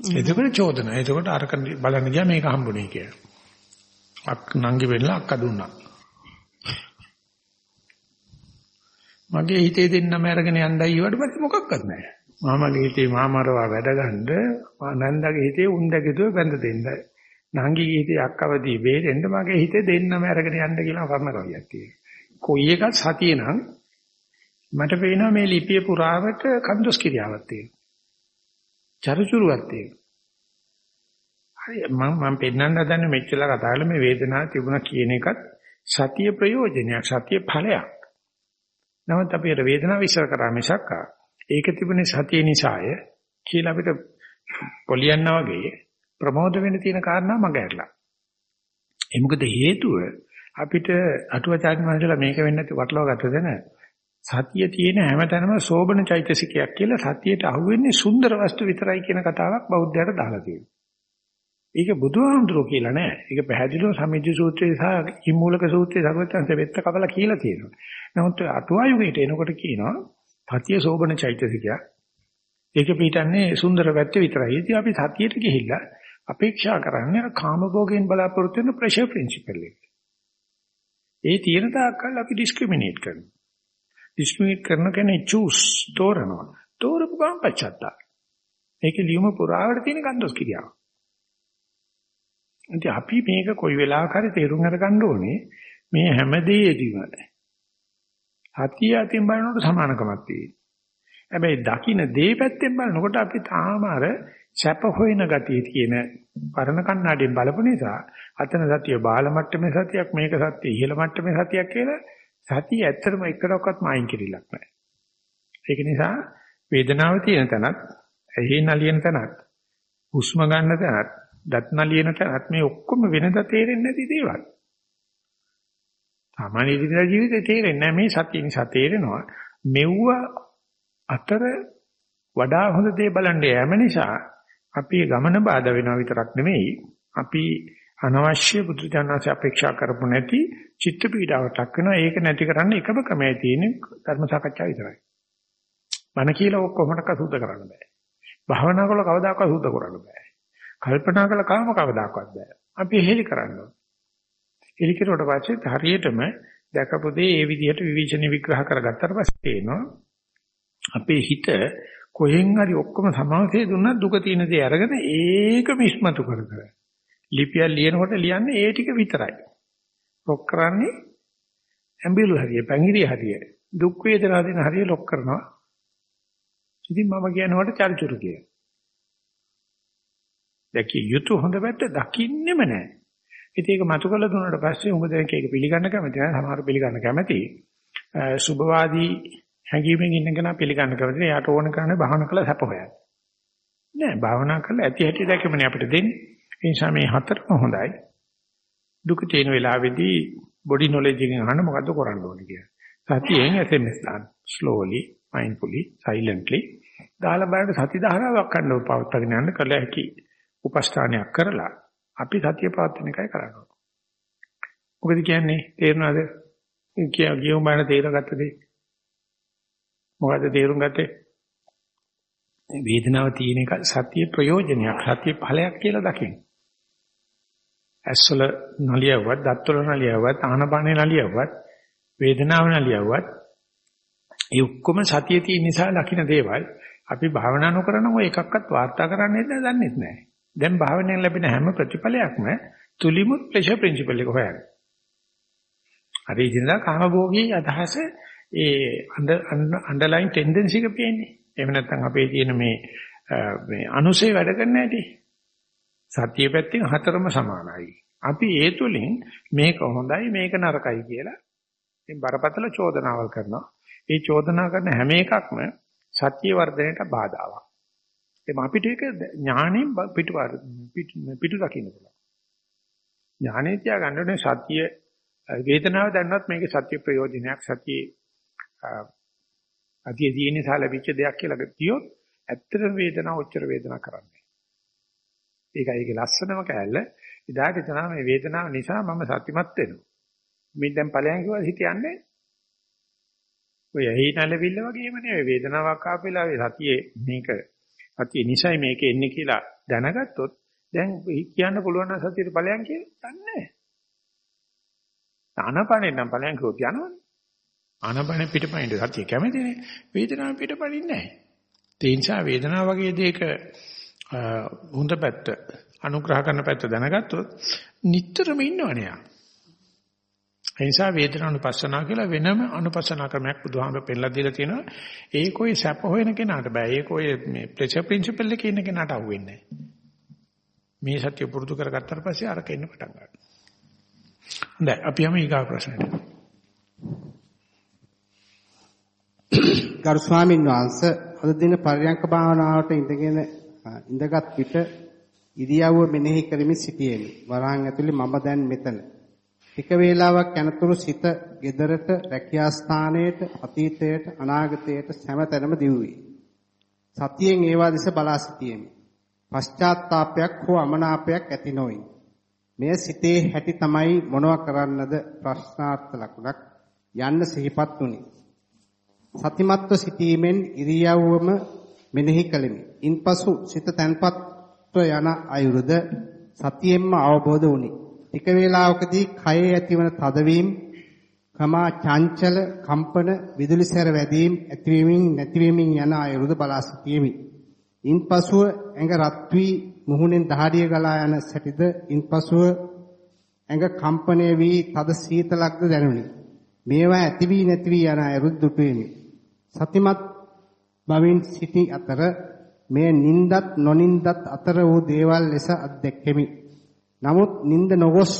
Speaker 1: එතකොට චෝදන. එතකොට අරක බලන්න ගියා මේක හම්බුනේ කියලා. අක් නංගි වෙන්නලා අක්ක දුන්නා. මගේ හිතේ දෙන්නම අරගෙන යන්නයි ඊවට පස්සේ මොකක්වත් නැහැ. මාමගේ හිතේ මාමරවා වැඩ ගන්න නන්දගේ හිතේ උන්දගේ බැඳ දෙන්නයි. නංගිගේ හිතේ අක්කවදී බේරෙන්න මගේ හිතේ දෙන්නම අරගෙන යන්න කියලා කර්ම කවියක් තියෙනවා. කොයි එකක් සතිය නම් මට පේනවා මේ ලිපිය පුරාවට කන්දොස් කිරියාවක් තියෙනවා. චරුචුරුවක් තියෙනවා. හරි මම මම පෙන්නන්න හදන්නේ මෙච්චර කතා කරලා මේ වේදනාව තිබුණා කියන එකත් සතිය ප්‍රයෝජනයක් සතිය ඵලයක්. නමුත් අපි අර වේදනාව විශ්ල කරා මිසක් ඒක තිබුණේ සතිය නිසාය කියලා අපිට පොලියන්නා වගේ ප්‍රමෝද වෙන්න තියෙන කාරණා මග ඇරලා. ඒ මොකද හේතුව අපිට අටුවාචාර්ය මහන්සලා මේක වෙන්නේ නැති වටලව ගත්තද නැ සතිය තියෙන හැමතැනම සෝබන චෛතසිකයක් කියලා සතියට අහුවෙන්නේ සුන්දර වස්තු විතරයි කියන කතාවක් බෞද්ධයට දාලා තියෙනවා. ඒක බුදුහාමුදුරුවෝ කියලා නෑ. ඒක පැහැදිලිව සමිජ්ජ සූත්‍රයේ සහ ඉමූලක සූත්‍රයේ සර්වත්‍ංශ වෙත්ත කපලා කියලා තියෙනවා. නමුත් අටුවා යුගයට එනකොට කියනවා සතිය සෝබන චෛතසිකයක්. ඒක පිටන්නේ සුන්දර පැත්ත විතරයි. ඉතින් අපි සතියට ගිහිල්ලා අපේක්ෂා කරන්නේ කාම භෝගයෙන් බලාපොරොත්තු වෙන ප්‍රෙෂර් ප්‍රින්සිපල් එක. ඒ තියෙන තාක්කල් අපි ඩිස්ක්‍රිමිනේට් කරනවා. ඩිස්ක්‍රිමිනේට් කරන කෙනේ චූස් තෝරනවා. තෝරපු ගමන් පච්චත්තා. මේකේ ලියුම පුරාවට තියෙන ගන්දොස් කිරියාව. ඉතින් අපි මේක කොයි වෙලාවක හරි තේරුම් අරගන්න ඕනේ මේ හැම දෙයකදීම හතිය අතින් බලනකොට සමානකමක් තියෙනවා. හැබැයි දකින්න දේ පැත්තෙන් බලනකොට අපි තාම අර සැප හොයන ගතිය තියෙන පරණ කණ්ණාඩියෙන් බලපු නිසා අතන සතිය බාල මට්ටමේ සතියක් මේක සතිය ඉහළ මට්ටමේ සතියක් කියලා සතිය ඇත්තටම එකඩක්වත් මායින් කිරිලක් නැහැ. ඒක නිසා වේදනාව තියෙන තැනත් ඇහි නලියන තැනත් හුස්ම ගන්න තැනත් දත් නලියන තැනත් මේ ඔක්කොම වෙනද තේරෙන්නේ නැති දේවල්. සාමාන්‍ය ජීවිතේ තේරෙන්නේ නැහැ මේ සතිය නිසා තේරෙනවා මෙව්ව අතර වඩා හොඳ දේ බලන්න යෑම නිසා අපි ගමන බාධා වෙනවා විතරක් නෙමෙයි අපි අනවශ්‍ය බුදුජානක අපේක්ෂා කරපො නැති චිත්ත පීඩාවට ලක් වෙනවා ඒක නැති කරන්න එකම ක්‍රමය තියෙන්නේ ධර්ම සාකච්ඡා විතරයි. මන කියලා කොහොමඩක සුද්ධ කරන්න බෑ. භාවනා කළ කවදාකවත් සුද්ධ කරන්න බෑ. කල්පනා කළ කාම කවදාකවත් බෑ. අපි එහෙලි කරන්න ඕනේ. එහෙලි කරුවට පස්සේ හරියටම දැකපු දේ ඒ විදිහට විවේචන විග්‍රහ කරගත්තට පස්සේ තේනවා අපේ හිත කොහෙන් හරි ඔක්කොම සමාවසේ දුන්නා දුක තියෙන දේ අරගෙන ඒකම ඉස්මතු කර කර ලිපියක් ලියනකොට ලියන්නේ ඒ ටික විතරයි. රොක් කරන්නේ ඇඹිලු හරිය, පැංගිරිය හරිය, දුක් වේදනා දෙන හරිය ලොක් කරනවා. ඉතින් මම කියනකොට චරිචුරු කියලා. දැකිය යුතු හොඳ පැත්ත දකින්නෙම නැහැ. ඉතින් ඒක මතු කළ දුන්නාට පස්සේ උඹ දැන් ඒක පිළිගන්න කැමති නැහැ. සමහර පිළිගන්න කැමති. සුභවාදී හැඟීමෙන් ඉන්න කෙනා පිළිගන්න කැමති. එයාට ඕන කරන්නේ භාවනා කළ සැප හොයන්න. නෑ භාවනා කරලා ඇති හැටි දැකීමනේ අපිට දෙන්නේ. ඒ නිසා මේ හතරම හොඳයි. දුක තියෙන වෙලාවේදී බොඩි නොලෙජ් එකෙන් අහන්න මොකද්ද කරන්න ඕනේ කියලා. සතියෙන් SMS දාන්න. slowly, mindfully, silently දාලා බලන්න සති ධාරාවක් ගන්න පවත්වාගෙන යන්න කළ හැකි උපස්ථානයක් කරලා අපි සතිය පවත්වන එකයි කරන්න ඕනේ. මොකද කියන්නේ තේරෙනවද? කිය ගියුම් බලන තේරගත්තද? මොකද්ද තේරුම් ගත්තේ? වේදනාව තියෙන එක සතිය ප්‍රයෝජනයක් සතිය ඵලයක් කියලා දකින්න. ඇස්වල නලියවවත්, දත්වල නලියවවත්, ආනපානේ නලියවවත්, වේදනාව නලියවවත් ඒ ඔක්කොම සතිය තියෙන නිසා දකින්න දේවල් අපි භාවනා නොකරන ඔය එකක්වත් වාර්තා කරන්නේ නැහැ දන්නේ නැහැ. දැන් භාවනාවෙන් ලැබෙන හැම ප්‍රතිඵලයක්ම තුලිමුත් ප්‍රෙෂර් ප්‍රින්සිපල් එක හොයන්නේ. අර ඉදින්දා කාමභෝගී අදහස ඒ අන්ඩර්ලයින් ටෙන්ඩන්සි එක පේන්නේ. එහෙම නැත්නම් අපේ තියෙන මේ මේ අනුසේ වැඩ කරන්න ඇති. සත්‍ය පැත්තෙන් හතරම සමානයි. අපි ඒ තුලින් මේක හොඳයි මේක නරකයි කියලා මේ බරපතල චෝදනාවල් කරනවා. ඒ චෝදනා කරන හැම එකක්ම සත්‍ය වර්ධනයට බාධාවක්. එම අපිට ඒක ඥාණයෙන් පිටු පිටු දකින්න පුළුවන්. ඥාණය තියාගන්න ඕනේ සත්‍ය වේදනාව දැනනත් මේකේ සත්‍ය ප්‍රයෝජනයක් සත්‍ය අතිය තියෙන නිසා ලැබිච්ච දෙයක් කියලා කියොත් ඇත්තටම වේදනාව ඔච්චර වේදනාවක් කරන්නේ. ඒකයි ඒකේ ලස්සනම කෑල්ල. ඉදාට එතන මේ වේදනාව නිසා මම සත්‍යමත් වෙනවා. මේ දැන් ඵලයන් කිව්වා හිතන්නේ. ඔය හේනලවිල්ල වගේම නෙවෙයි වේදනාවක් ආපෙලා සතියේ මේක සතිය නිසයි මේක එන්නේ කියලා දැනගත්තොත් දැන් කියන්න පුළුවන් නම් සතියේ ඵලයන් කියලා දන්නේ නැහැ. ආනපනේ නම් ඵලයන් කිව්වොත් යනවනේ. ආනපන පිටපයින්ද සතිය කැමතිනේ. වේදනාව පිටපයින් නැහැ. ඒ නිසා වේදනාව වගේ දෙයක හොඳ පැත්ත අනුග්‍රහ කරන පැත්ත දැනගත්තොත් නිටතරම ඉන්නවනේ යා. ඒ නිසා වේදනානුපස්සනා කියලා වෙනම අනුපස්සනා ක්‍රමයක් බුදුහාමර පෙන්නලා දීලා තියෙනවා. ඒක ඔය සැප හොයන කෙනාට බෑ. ඒක ඔය මේ ප්‍රෙෂර් ප්‍රින්සිපල් එකේ ඉන්න කෙනාට අහුවෙන්නේ මේ සත්‍ය පුරුදු කරගත්තාට පස්සේ අරක එන්න පටන් ගන්නවා. හොඳයි අපි යමු ඊගා ප්‍රශ්නෙට.
Speaker 2: ගරු ස්වාමීන් වහන්සේ අද දින පරියංක භාවනාවට ඉඳගෙන ඉඳගත් විට ඉරියව්ව මෙනෙහි කරමින් සිටියෙමි. වරහන් ඇතුලේ මම දැන් මෙතන. ටික වේලාවක් යනතුරු සිත gedarata රැකියා ස්ථානයට අතීතයට අනාගතයට සෑමතැනම දිවුවේ. සතියෙන් ඒවා දෙස බලා සිටියෙමි. පශ්චාත්තාවපයක් හෝ අමනාපයක් ඇති නොවේ. මෙය සිතේ හැටි තමයි මොනව කරන්නද ප්‍රශ්නාර්ථ ලකුණක් යන්න සිහිපත් වුණි. සතිමත්ව සිටීමෙන් ඉරියව්වම මෙනෙහි කළෙමි. ඉන්පසු සිත තැන්පත්ව යන අයුරුද සතියෙන්ම අවබෝධ වුණි. ටික වේලාවකදී කයේ ඇතිවන තදවීම, කමා චංචල, කම්පන, විදුලි සැර වැදීම් ඇතිවීමින් නැතිවීමින් යන අයුරුද බලා සිටීමි. ඉන්පසුව ඇඟ රත් වී මුහුණෙන් දහඩිය ගලා යන සැටිද ඉන්පසුව ඇඟ කම්පණය වී තද සීතලක්ද දැනුනි. මේවා ඇති වී නැති වී යන අයුරුද දුටුවෙමි. සතිමත් බවින් සිටි අතර මේ නින්දත් නොනින්දත් අතර වූ දේවල් ලෙස අත්දැක්කෙමි. නමුත් නිନ୍ଦ නොගොස්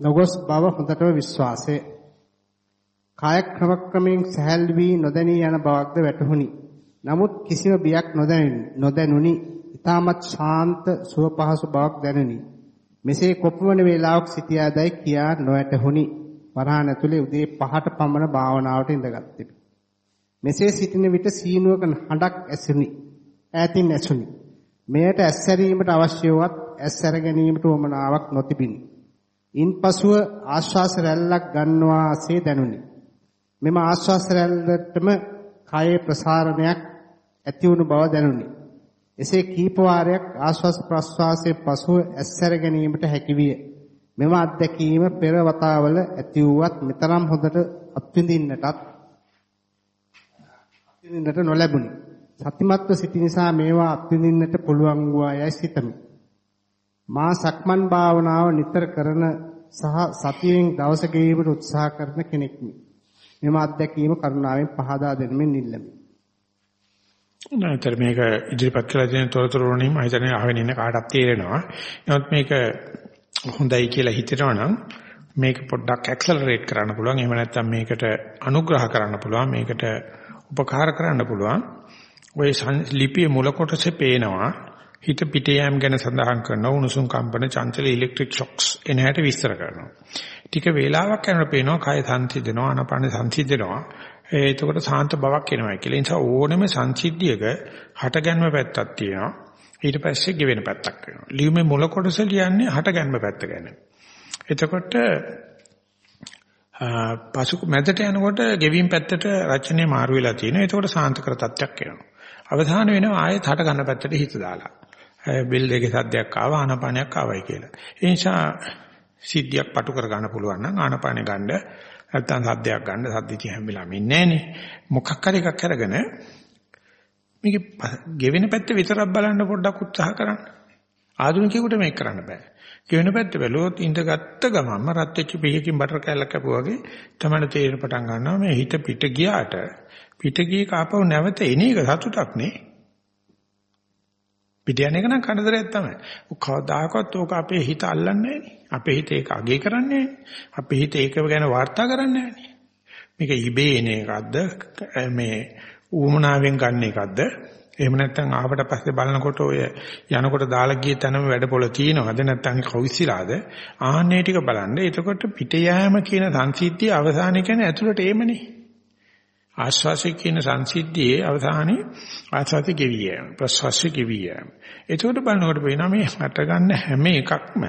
Speaker 2: නොගොස් බව හොඳටම විශ්වාසය. කාය ක්‍රමක්‍රමයෙන් සැහැල් වී නොදැනී යන බවක්ද වැටහුණි. නමුත් කිසිම බියක් නොදැනුනි. ඊටමත් ශාන්ත සුව පහසු බවක් දැනුනි. මෙසේ කොපමණ වේලාවක් සිටියාදයි කියා නොඇතහුණි. වරහන් ඇතුලේ උදේ 5ට පමණ භාවනාවට ඉඳගත්තෙමි. මෙසේ සිටින විට සීනුවක හඬක් ඇසුනි. ඈතින් ඇසුනි. මෙයට ඇස්සැරීමට අවශ්‍ය වූවත් ඇස්සැර ගැනීමට උවමනාවක් නොතිබිනි. ඉන්පසුව ආශ්වාස රැල්ලක් ගන්නවාසේ දැනුනි. මෙම ආශ්වාස රැල්ලටම කායේ ප්‍රසාරණයක් ඇති වුණු බව දැනුනි. එසේ කීප වාරයක් ආශ්වාස ප්‍රශ්වාසයේ පසුව ඇස්සැර ගැනීමට හැකිවිය. මෙම අත්දැකීම පෙර වතාවල ඇති වුවත් මෙතරම් හොඳට අත්විඳින්නටත් අත්විඳින්නට නොලැබුණි. සතිමත්ව සිටි නිසා මේවා අත්විඳින්නට පුළුවන් වූ අයයි සිතමි. මා සක්මන් භාවනාව නිතර කරන සහ සතියෙන් දවස ගෙවීමට උත්සාහ කරන කෙනෙක්මි. මෙම අත්දැකීම කරුණාවෙන් පහදා දෙනමින් ඉල්ලමි.
Speaker 1: නැතර මේක ඉදිරිපත් කළ තියෙන තොරතුරු වලින් මම හිතන්නේ අහගෙන ඉන්න කාටත් තේරෙනවා. නමුත් මේක හොඳයි කියලා හිතනවා නම් මේක පොඩ්ඩක් ඇක්සලරේට් කරන්න පුළුවන්. එහෙම නැත්නම් මේකට අනුග්‍රහ කරන්න පුළුවන්. මේකට උපකාර කරන්න පුළුවන්. ওই ලිපියේ මුල කොටසේ පේනවා හිත පිට යෑම ගැන සඳහන් කරන උණුසුම් කම්පන චංචල ඉලෙක්ට්‍රික් ෂොක්ස් එන හැට විස්තර කරනවා. ටික වේලාවක් යනකොට පේනවා කය සංසිඳනවා ආනපන සංසිඳනවා. එතකොට සාන්ත බවක් එනවා කියලා. ඒ නිසා ඕනෙම සංසිද්ධියක හටගන්ම පැත්තක් තියෙනවා. ඊට පස්සේ ගෙවෙන පැත්තක් වෙනවා. ලියුමේ මුල කොටස ලියන්නේ හටගන්ම පැත්ත ගැන. එතකොට පසු මැදට යනකොට ගෙවීම් පැත්තට රචනය මාරු වෙලා තියෙනවා. එතකොට සාන්තකර තත්ත්වයක් එනවා. අවධානය වෙනවා ආයෙත් හට ගන්න පැත්තට හිත දාලා. බෙල් දෙකේ සද්දයක් ආවා ආනපානයක් ආවයි කියලා. ඒ නිසා සිද්ධියක් පටු කර ගන්න පුළුවන් නම් ආනපානෙ ගන්න නැත්තම් සද්දයක් ගන්න සද්දිචි හැම වෙලාවෙම ඉන්නේ නැහනේ. මොකක් හරි එකක් අරගෙන මේක ගෙවෙන පැත්ත විතරක් බලන්න පොඩ්ඩක් උත්සාහ කරන්න. ආධුනිකයෙකුට මේක කරන්න බෑ. ගෙවෙන පැත්ත බැලුවොත් ඉඳගත්ත ගමන්ම රත් වෙච්ච පිහකින් බටර් කෑල්ලක් කැපුවා වගේ තමයි තේරෙන පටන් ගන්නවා මේ හිත පිට ගියාට පිට ගියේ කාපව නැවත එන එක සතුටක් නේ. පිට යන එක නම් කනදරයක් තමයි. කවදාකවත් ඕක අපේ හිත අල්ලන්නේ අපේ හිත ඒක අගේ කරන්නේ අපේ හිත ඒක ගැන වාර්තා කරන්නේ මේක ඉබේ එන එකක්ද? මේ ඌමනාවෙන් ගන්න එකක්ද? එහෙම නැත්නම් ආවට පස්සේ බලනකොට ඔය යනකොට දාලා ගිය තැනම වැඩපොළ තියෙනවද? නැත්නම් කවුස්සීලාද ආන්නේ ටික බලන්න. එතකොට පිට යෑම කියන සංසිද්ධිය අවසානයේ කියන්නේ ඇතුළට එමනේ. ආස්වාසය කියන සංසිද්ධියේ අවධානයේ ආස්වාසය ගෙවි යෑම ප්‍රස්වාසය ගෙවි යෑම එතකොට බලනකොට පේනවා මේ හට ගන්න හැම එකක්ම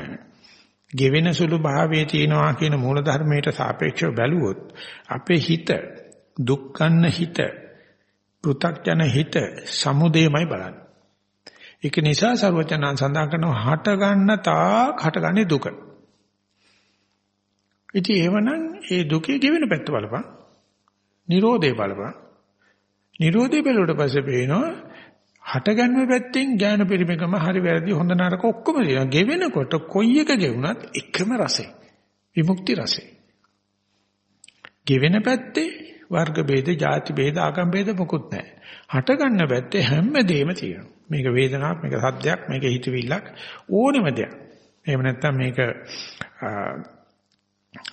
Speaker 1: ගෙවෙන සුළු භාවයේ තියෙනවා කියන මූල ධර්මයට සාපේක්ෂව බැලුවොත් අපේ හිත දුක් ගන්න හිත පෘථග්ජන හිත සමුදේමයි බලන්නේ. ඒක නිසා ਸਰවචනන් සඳහන් කරනවා හට ගන්න තාක් හටගන්නේ දුක. ඉතින් එවනම් ඒ දුකේ ගෙවෙන පැත්ත බලපන්. Nirodhe බලපන්. Nirodhe බලුවට පස්සේ පේනවා හටගන්න පැත්තෙන් ඥාන පරිමේකම හරි වැරදි හොඳ නරක ඔක්කොම තියෙනවා. ගෙවෙනකොට කොයි එක ගෙවුණත් එකම රසය. විමුක්ති රසය. ගෙවෙන පැත්තේ වර්ග ભેද, ಜಾති ભેද, ආගම් ભેද මොකුත් නැහැ. හටගන්න පැත්තේ හැමදේම තියෙනවා. මේක වේදනාවක්, මේක සද්දයක්, මේක හිතවිල්ලක් ඕනෙම දෙයක්. එහෙම නැත්නම් මේක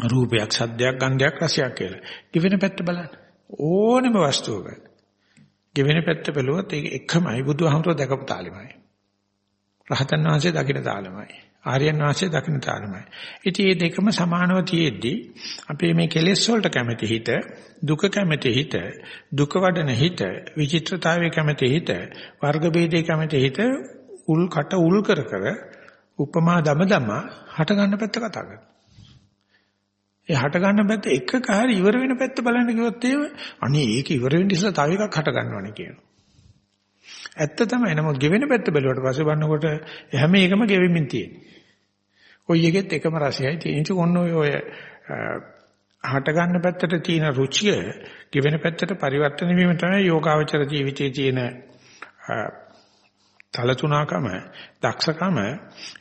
Speaker 1: රූපයක්, සද්දයක්, ගන්ධයක්, රසයක් කියලා. ගෙවෙන පැත්ත බලන්න. ඕනෙම වස්තුවක. ගෙවෙන පැත්ත බැලුවොත් ඒක එකමයි බුදුහාමුදුරුවෝ දැකපු තාලෙමයි. රහතන් වහන්සේ දකින්න තාලෙමයි. ආර්යයන් වහන්සේ දකින්න තාලෙමයි. ඉතින් මේ දෙකම සමානව තියෙද්දි අපේ මේ කෙලෙස් වලට කැමති හිත, දුක කැමති හිත, දුක වඩන හිත, විචිත්‍රතාවයේ කැමති හිත, වර්ග ભેදයේ කැමති හිත උල් කට උල් කර කර උපමා දම දම හට ගන්න පැත්ත කතා කරනවා. ඒ හට ගන්න පැත්ත එකක හරි ඉවර වෙන පැත්ත බලන්න කිව්වොත් එහෙම අනේ ඒක ඉවර වෙන්න ඉස්සලා තව එකක් හට ගන්නවනේ කියනවා. ඇත්ත තමයි. නමුත් ගෙවෙන පැත්ත බැලුවට පස්සේ බලනකොට හැම එකම ගෙවෙමින් තියෙන්නේ. කොයි එකෙත් එකම රසයයි තියෙන. ඉතින් ඔන්න ඔය ඔය හට ගන්න පැත්තට තියෙන රුචිය ගෙවෙන පැත්තට පරිවර්තන වීම තමයි යෝගාවචර ජීවිතයේ තියෙන තලතුණකම දක්ෂකම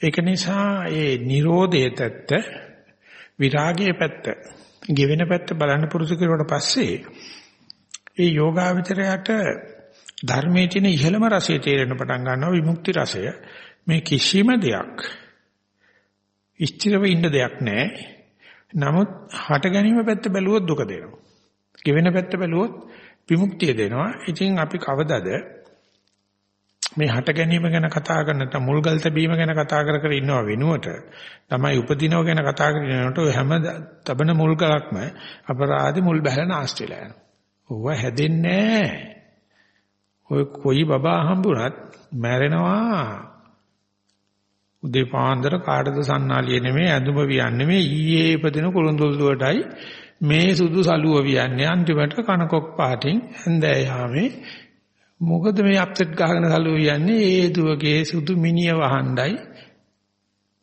Speaker 1: ඒක නිසා ඒ Nirodhe පැත්ත විරාගයේ පැත්ත ගෙවෙන පැත්ත බලන්න පුරුදු කරුවට පස්සේ ඒ යෝගාවචරයට ධර්මයේ තියෙන ඉහළම රසය තේරෙන්න පටන් ගන්නවා විමුක්ති රසය. මේ කිසිම දෙයක් ස්ථිරව ඉන්න දෙයක් නැහැ නමුත් හට ගැනීම පැත්ත බැලුවොත් දුක දෙනවා. ගෙවෙන පැත්ත බැලුවොත් විමුක්තිය දෙනවා. ඉතින් අපි කවදද මේ හට ගැනීම ගැන කතා කරන නැත්නම් මුල්ගල් තැබීම ගැන කතා කර කර ඉන්නව වෙනුවට තමයි උපදිනව ගැන කතා කරනකොට ඔය හැම තබන මුල්ගලක්ම අපරාධි මුල් බහැලන ආස්ට්‍රේලියා යනවා. ඕව හැදෙන්නේ ඔය කොයි බබා හම්බුණත් මැරෙනවා. උදේ පාන්දර කාටද සන්නාලිය නෙමෙයි ඇඳුම වියන්නේ මේ ඊයේ ඉපදින කුරුඳුල් දුවටයි මේ සුදු සලුව වියන්නේ අන්තිමට කනකොක් පාටින් හැන්දෑ යාමේ මොකද මේ අප්සෙට් ගහගෙන සලුව යන්නේ ඒ දුවගේ සුදු මිනිය වහණ්ඩයි.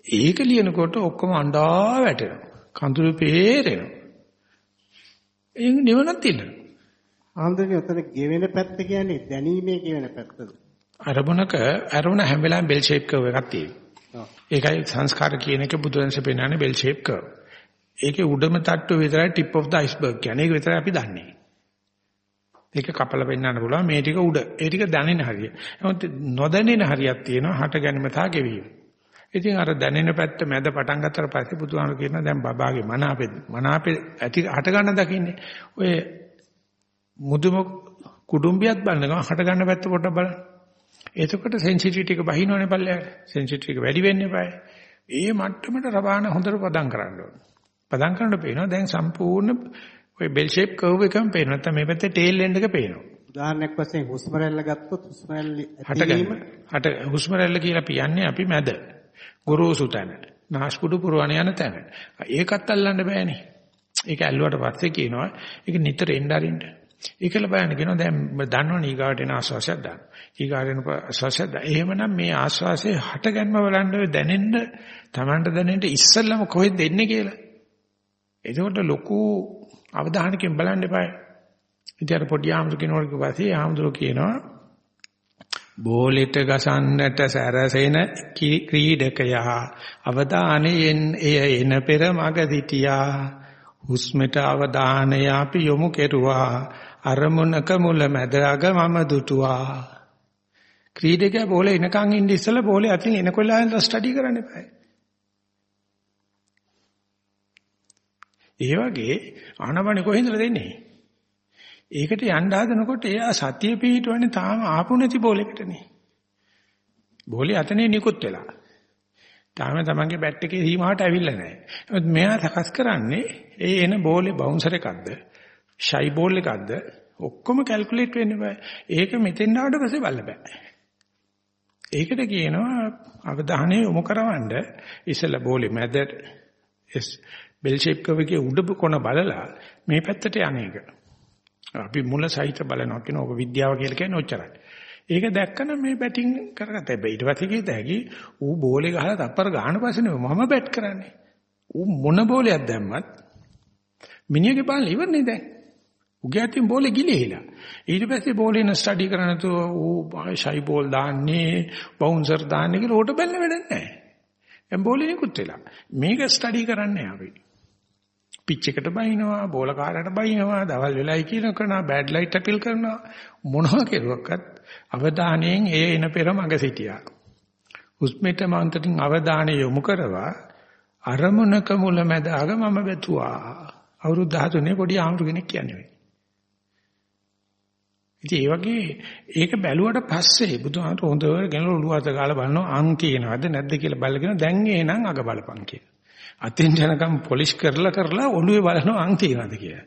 Speaker 1: ඒක ලියනකොට ඔක්කොම අඬා වැටෙනවා. කඳුළු පේරෙනවා. ඒක නිවනක් තියෙනවා.
Speaker 2: ආන්දරේ උතන ගෙවෙන පැත්ත කියන්නේ දැනීමේ ගෙවෙන පැත්තද?
Speaker 1: අරමුණක අරමුණ හැම වෙලාවෙම බෙල් ෂේප් කර්ව් එකක් තියෙනවා. ඒකයි සංස්කාර කියන එක බුදුන්සේ පෙන්නන්නේ බෙල් ෂේප් කර්ව්. ඒකේ උඩම තට්ටුව විතරයි tip of the iceberg කියන්නේ. ඒක විතරයි අපි දන්නේ. ඒක කපලා පෙන්වන්න පුළුවන් මේ ටික උඩ. ඒ ටික දැනෙන හරිය. නමුත් නොදැනෙන හරියක් තියෙනවා හට ගැනීම සහ ගෙවීම. ඉතින් අර දැනෙන පැත්ත මැද පටන් ගත්තට පස්සේ බුදුහාම කියනවා දැන් බබාගේ මන අපේ මන අපේ ඇති හට ගන්න දකින්නේ. ඔය මුදුම කුඩුම්බියත් බලන ගමන් හට ගන්න පැත්ත පොඩ්ඩක් බලන්න. එතකොට සෙන්සිටිවිටි එක බහිනවනේ පල්ලයට. සෙන්සිටිවිටි එක වැඩි වෙන්න එපායි. ඒ මට්ටමට රබාන හොඳට පදම් කරන්න ඕනේ. පදම් කරනකොට පේනවා දැන් සම්පූර්ණ ඔය බෙල් ෂේප් කර්ව් එකම පේනවා. නැත්නම් මේ පැත්තේ ටේල් එන්ඩ් එක පේනවා.
Speaker 2: උදාහරණයක් වශයෙන් හුස්ම රැල්ල ගත්තොත් හුස්ම රැල්ල
Speaker 1: ගන්න. හට හුස්ම රැල්ල කියලා කියන්නේ අපි මැද. ගොරෝසු තැන. නාස්පුඩු පුරවන යන තැන. ඒකත් අල්ලන්න බෑනේ. ඒක ඇල්ලුවට පස්සේ කියනවා ඒක නිතර එන්න අරින්න. ඒකල බලන්න කියනවා දැන් දන්නවනේ ඊගාට එන ආස්වාසයක් දාන්න. ඊගාට එන ආස්වාසයක් දාන්න. එහෙමනම් මේ ආස්වාසේ හටගන්ම බලන්න දැනෙන්න Tamanට දැනෙන්න ඉස්සෙල්ලම කොහෙද දෙන්නේ කියලා. එතකොට ලොකු අවධානයකින් බලන්න එපායි. ඉතින් අර පොඩි ආම්දුර කෙනෙකුට පස්සේ ආම්දුර කියනවා බෝලෙට ගසන්නට සැරසෙන ක්‍රීඩකයා අවධානයෙන් එය එන පෙර මග සිටියා. හුස්මට අවධානය අපි යොමු කෙරුවා. අරමුණක මුල මැද අග මම දුටුවා. ක්‍රීඩකයා බෝලේ එනකන් ඉඳි ඉස්සලා බෝලේ අතින් එනකොල්ලා ස්ටඩි කරන්න එපා. ඒ වගේ ආනවනේ කොහෙන්ද දෙන්නේ? ඒකට යන්න හදනකොට එයා සතිය පිහිටවන්නේ තාම ආපු නැති බෝලයකටනේ. බෝලේ අතනේ නිකුත් වෙලා. තාම තමන්ගේ බැට් එකේ සීමාවට ඇවිල්ලා නැහැ. නමුත් මෙයා සකස් කරන්නේ ඒ එන බෝලේ බවුන්සර් එකක්ද, ෂයි බෝල් එකක්ද ඔක්කොම කැල්කියුලේට් වෙන්න බෑ. ඒක මෙතෙන් ආවට පස්සේ බලන්න බෑ. ඒකට කියනවා අවධානය යොමු කරවන්න ඉස්සෙල්ලා බෝලේ මැද බෙල් ෂේප් කර්ව් එකේ උඩ කොන බලලා මේ පැත්තට යන එක. අපි මුල සහිත බලනවා කියන ඕක විද්‍යාව කියලා කියන්නේ ඔච්චරයි. ඒක දැක්කම මේ බැටිං කරගත්තා. හැබැයි ඊට පස්සේ කීයද හැකි ඌ බෝලේ ගහලා තප්පර ගහන පස්සේ නෙවෙයි මම බැට් කරන්නේ. ඌ මොන බෝලයක් දැම්මත් මිනිහගේ බාල් ඉවරනේ දැන්. උගේ අතින් බෝලේ ගිලිහිලා. ඊට පස්සේ බෝලේ න ස්ටඩි කරන තු ඌ ෂයි බෝල් දාන්නේ බවුන්සර් දාන්නේ කියලා උඩ බැලන වැඩක් නැහැ. දැන් බෝලේ නිකුත් වෙලා. මේක ස්ටඩි කරන්නේ අපි. පිච් එකට බයිනවා බෝල කාරයට බයිනවා දවල් වෙලයි කියන කරනවා බෑඩ් ලයිට් අපිල් කරනවා. මොනවා කෙරුවක්වත් අවධානයෙන් ඒ එන පෙර මඟ සිටියා. හුස්මෙට මන්තටින් අවධානය යොමු කරවා අරමුණක මුල මැද අග මම බැතුවා අවුරුදු 13 පොඩි ආමරු කෙනෙක් කියන්නේ ඉතින් ඒ වගේ ඒක බැලුවට පස්සේ බුදුහාමර හොඳට ගෙන ඔළුව අත ගාලා බලනවා අං කියනවද නැද්ද කියලා බලගෙන දැන් එනං අග බලපං කියලා. අතින් යනකම් පොලිෂ් කරලා කරලා ඔළුවේ බලනවා අං තියනවාද කියලා.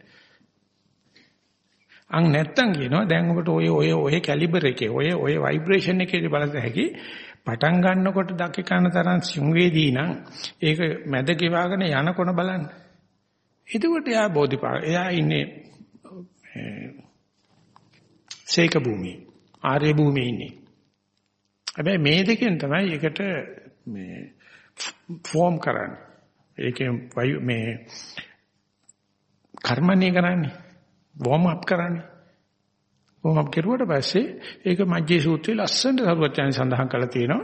Speaker 1: අං නැත්තම් කියනවා දැන් ඔබට ඔය ඔය ඔය කැලිබර් එකේ ඔය ඔය ভাইබ්‍රේෂන් එකේ බලද්දී හැකි පටන් ගන්නකොට දකි කන තරම් සංවේදී නම් ඒක මැද ගෙවාගෙන යනකොන බලන්න. එතකොට එයා බෝධිපා එයා ඉන්නේ සේක භූමියේ ආර්ය භූමියේ ඉන්නේ. හැබැයි මේ දෙකෙන් තමයි ඒකට මේ ෆෝම් කරන්නේ. ඒකේ මේ කර්මන්නේ කරන්නේ වෝම් අප් කරන්නේ. වෝම් අප් කරුවට පස්සේ ඒක මජ්ජේ සූත්‍රයේ ලස්සනට සරුවචයන් සඳහන් කරලා තියෙනවා.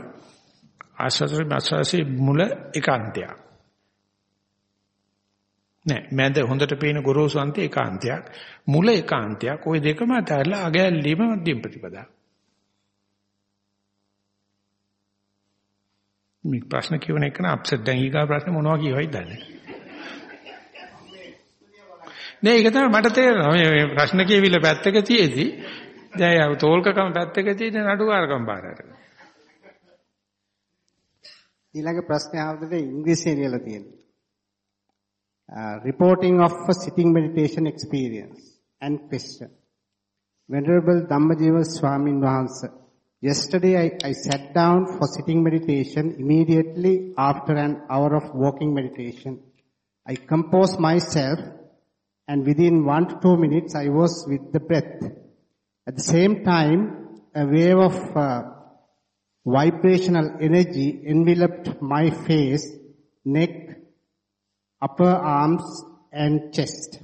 Speaker 1: ආස්වාදයේ මාසාසේ මුල ඒකාන්තයක්. නෑ මැද හොඳට පේන ගොරෝසු අන්තය ඒකාන්තයක්. මුල ඒකාන්තයක්. ওই දෙකම අතරලා අගැල්ලීම මධ්‍යම ප්‍රතිපදාව. මේ ප්‍රශ්න කියවන එක න අප්සෙට් දැන් ඊගා ප්‍රශ්න මොනවා කියවයිද දන්නේ? නෑ ඒක තමයි මට තේරෙනවා. මේ ප්‍රශ්න කියවිල පැත්තක තියේදී දැන් යා තෝල්කකම පැත්තක තියෙන නඩුකාරකම් බාරට
Speaker 2: ඊළඟ ප්‍රශ්නේ ආවද ඉංග්‍රීසියෙන් ලියලා තියෙනවා. Uh, reporting of a sitting meditation experience and question. Venerable dhammajiva swamin wahansa Yesterday I, I sat down for sitting meditation immediately after an hour of walking meditation. I composed myself and within one to two minutes I was with the breath. At the same time, a wave of uh, vibrational energy enveloped my face, neck, upper arms and chest.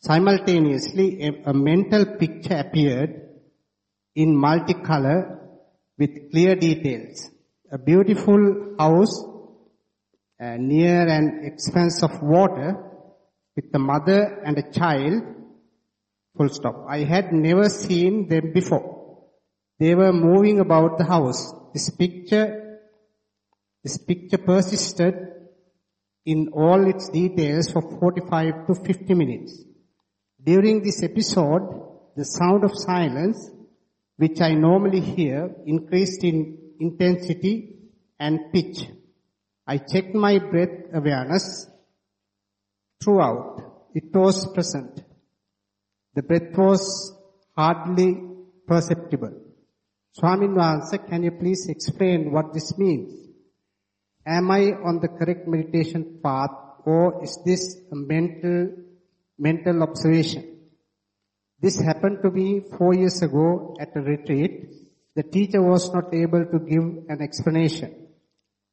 Speaker 2: Simultaneously, a, a mental picture appeared in multicolor with clear details. a beautiful house uh, near an expanse of water with a mother and a child. Full stop. I had never seen them before. They were moving about the house. This picture, this picture persisted in all its details for 45 to 50 minutes. During this episode, the sound of silence, which I normally hear, increased in intensity and pitch. I checked my breath awareness throughout. It was present. The breath was hardly perceptible. Swamin Wahansa, can you please explain what this means? Am I on the correct meditation path or is this a mental, mental observation? This happened to me four years ago at a retreat. The teacher was not able to give an explanation.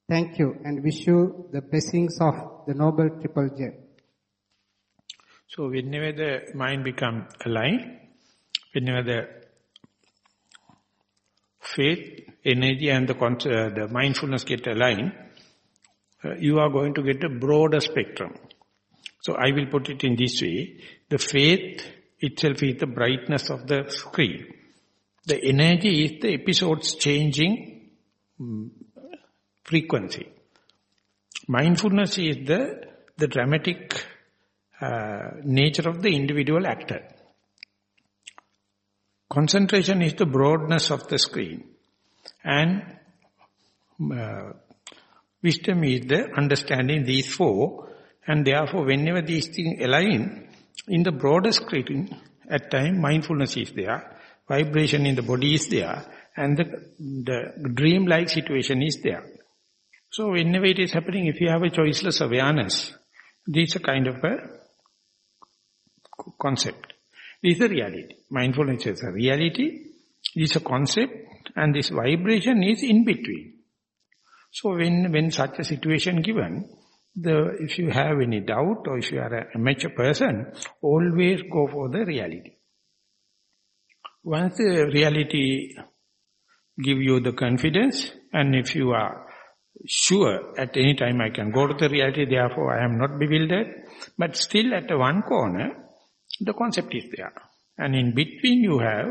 Speaker 2: Thank you and wish you the blessings of the Noble Triple Gem.
Speaker 1: So whenever the mind become aligned, whenever the faith, energy and the, uh, the mindfulness get aligned, uh, you are going to get a broader spectrum. So I will put it in this way. The faith itself is the brightness of the screen. The energy is the episodes changing um, frequency. Mindfulness is the, the dramatic uh, nature of the individual actor. Concentration is the broadness of the screen. And uh, wisdom is the understanding these four. And therefore, whenever these things align, in the broader screen, at time, mindfulness is there, vibration in the body is there, and the, the dream-like situation is there. So whenever it is happening, if you have a choiceless awareness, this is a kind of a concept. This is a reality. Mindfulness is a reality, this is a concept, and this vibration is in between. So when, when such a situation given, the, if you have any doubt or if you are a mature person, always go for the reality. Once the reality give you the confidence, and if you are sure at any time I can go to the reality, therefore I am not bewildered, but still at one corner, the concept is there. And in between you have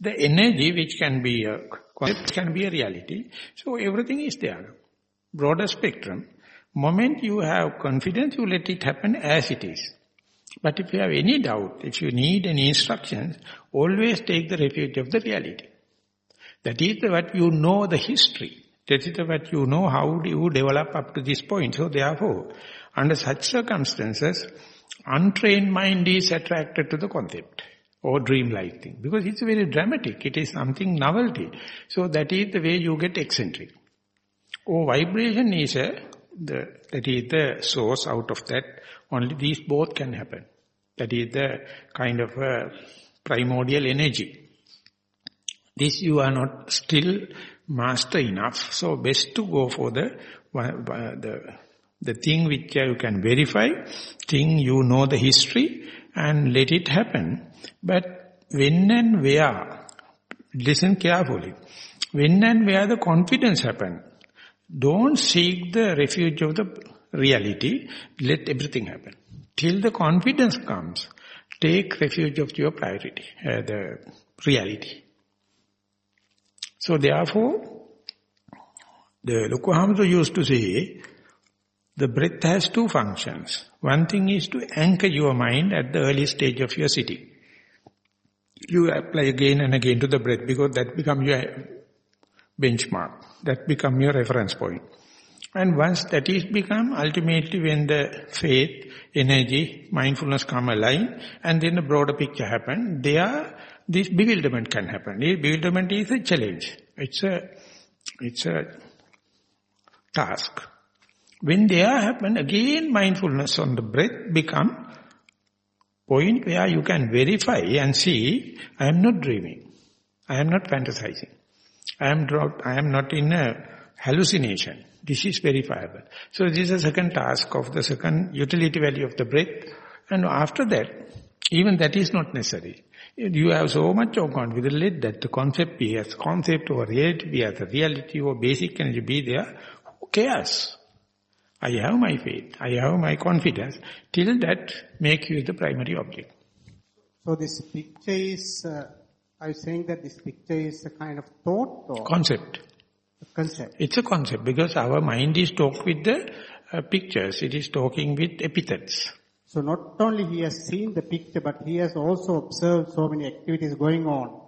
Speaker 1: the energy which can be a concept, can be a reality. So everything is there. Broader spectrum. Moment you have confidence, you let it happen as it is. But if you have any doubt, if you need any instructions, always take the refuge of the reality. That is what you know the history. That is what you know how you develop up to this point. So therefore, under such circumstances, untrained mind is attracted to the concept or dream-like thing. Because it's very dramatic. It is something novelty. So that is the way you get eccentric. Or vibration is a, the, that is the source out of that. Only these both can happen. That is the kind of a primordial energy. This you are not still master enough. So best to go for the, the, the thing which you can verify, thing you know the history and let it happen. But when and where, listen carefully, when and where the confidence happen, don't seek the refuge of the reality, let everything happen. Till the confidence comes, take refuge of your priority, uh, the reality. So therefore, the Lokohamsa used to say, the breath has two functions. One thing is to anchor your mind at the early stage of your sitting. You apply again and again to the breath because that becomes your benchmark. That become your reference point. And once that is become, ultimately when the faith, energy, mindfulness come alive, and then the broader picture happen, there this bewilderment can happen. Bewilderment is a challenge. It's a, it's a task. When there happen, again mindfulness on the breath become point where you can verify and see, I am not dreaming. I am not fantasizing. I am, not, I am not in a hallucination. This is verifiable. So this is the second task of the second utility value of the breath. And after that, Even that is not necessary. You have so much of confidence, let that the concept be as concept or reality be as a reality or basic energy be there. Who cares? I have my faith, I have my confidence. Till that, make you the primary object.
Speaker 2: So this picture is, uh, are you saying that this picture is a kind of thought or
Speaker 1: Concept.
Speaker 2: concept?
Speaker 1: It's a concept because our mind is talk with the uh, pictures. It is talking with epithets.
Speaker 2: So not only he has seen the picture, but he has also observed so many activities going on.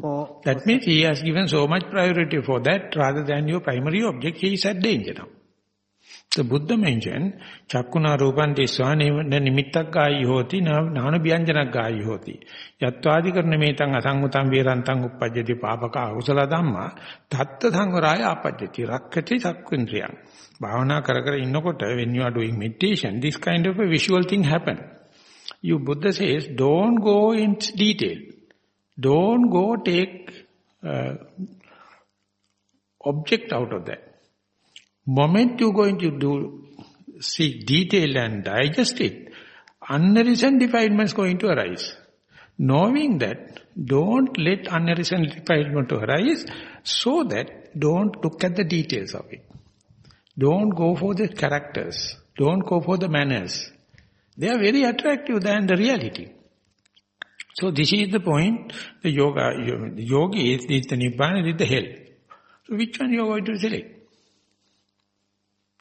Speaker 2: For,
Speaker 1: That
Speaker 2: for
Speaker 1: means he has given so much priority for that rather than your primary object. He is at danger now. The Buddha mentioned, Chakkuna rupan tiswa nimittak gayi hoti nana bhyanjanak gayi hoti. Yatvadi karna metan asangutam virantam uppajjati papaka akusala dhamma tatta sangvaraya apajjati rakkati sakkundriyam. Bhavana kara kara innokota, when you are doing meditation, this kind of a visual thing happen. You Buddha says, don't go in detail. Don't go take uh, object out of that. Moment you're going to do, see detail and digest it, unreasoned defilements going to arise. Knowing that, don't let unreasoned defilement to arise so that don't look at the details of it. Don't go for the characters. Don't go for the manners. They are very attractive than the reality. So this is the point, the yoga, yogi is, is the nibbana, is the hell. So which one you are going to select?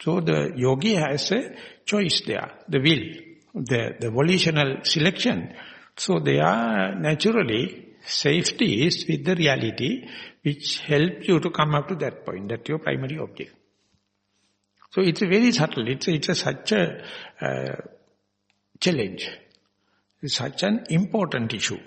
Speaker 1: So the yogi has a choice there, the will, the, the volitional selection. So they are naturally, safety is with the reality which helps you to come up to that point, that your primary object. So it's very subtle, it's, it's a, such a uh, challenge. It's such an important issue.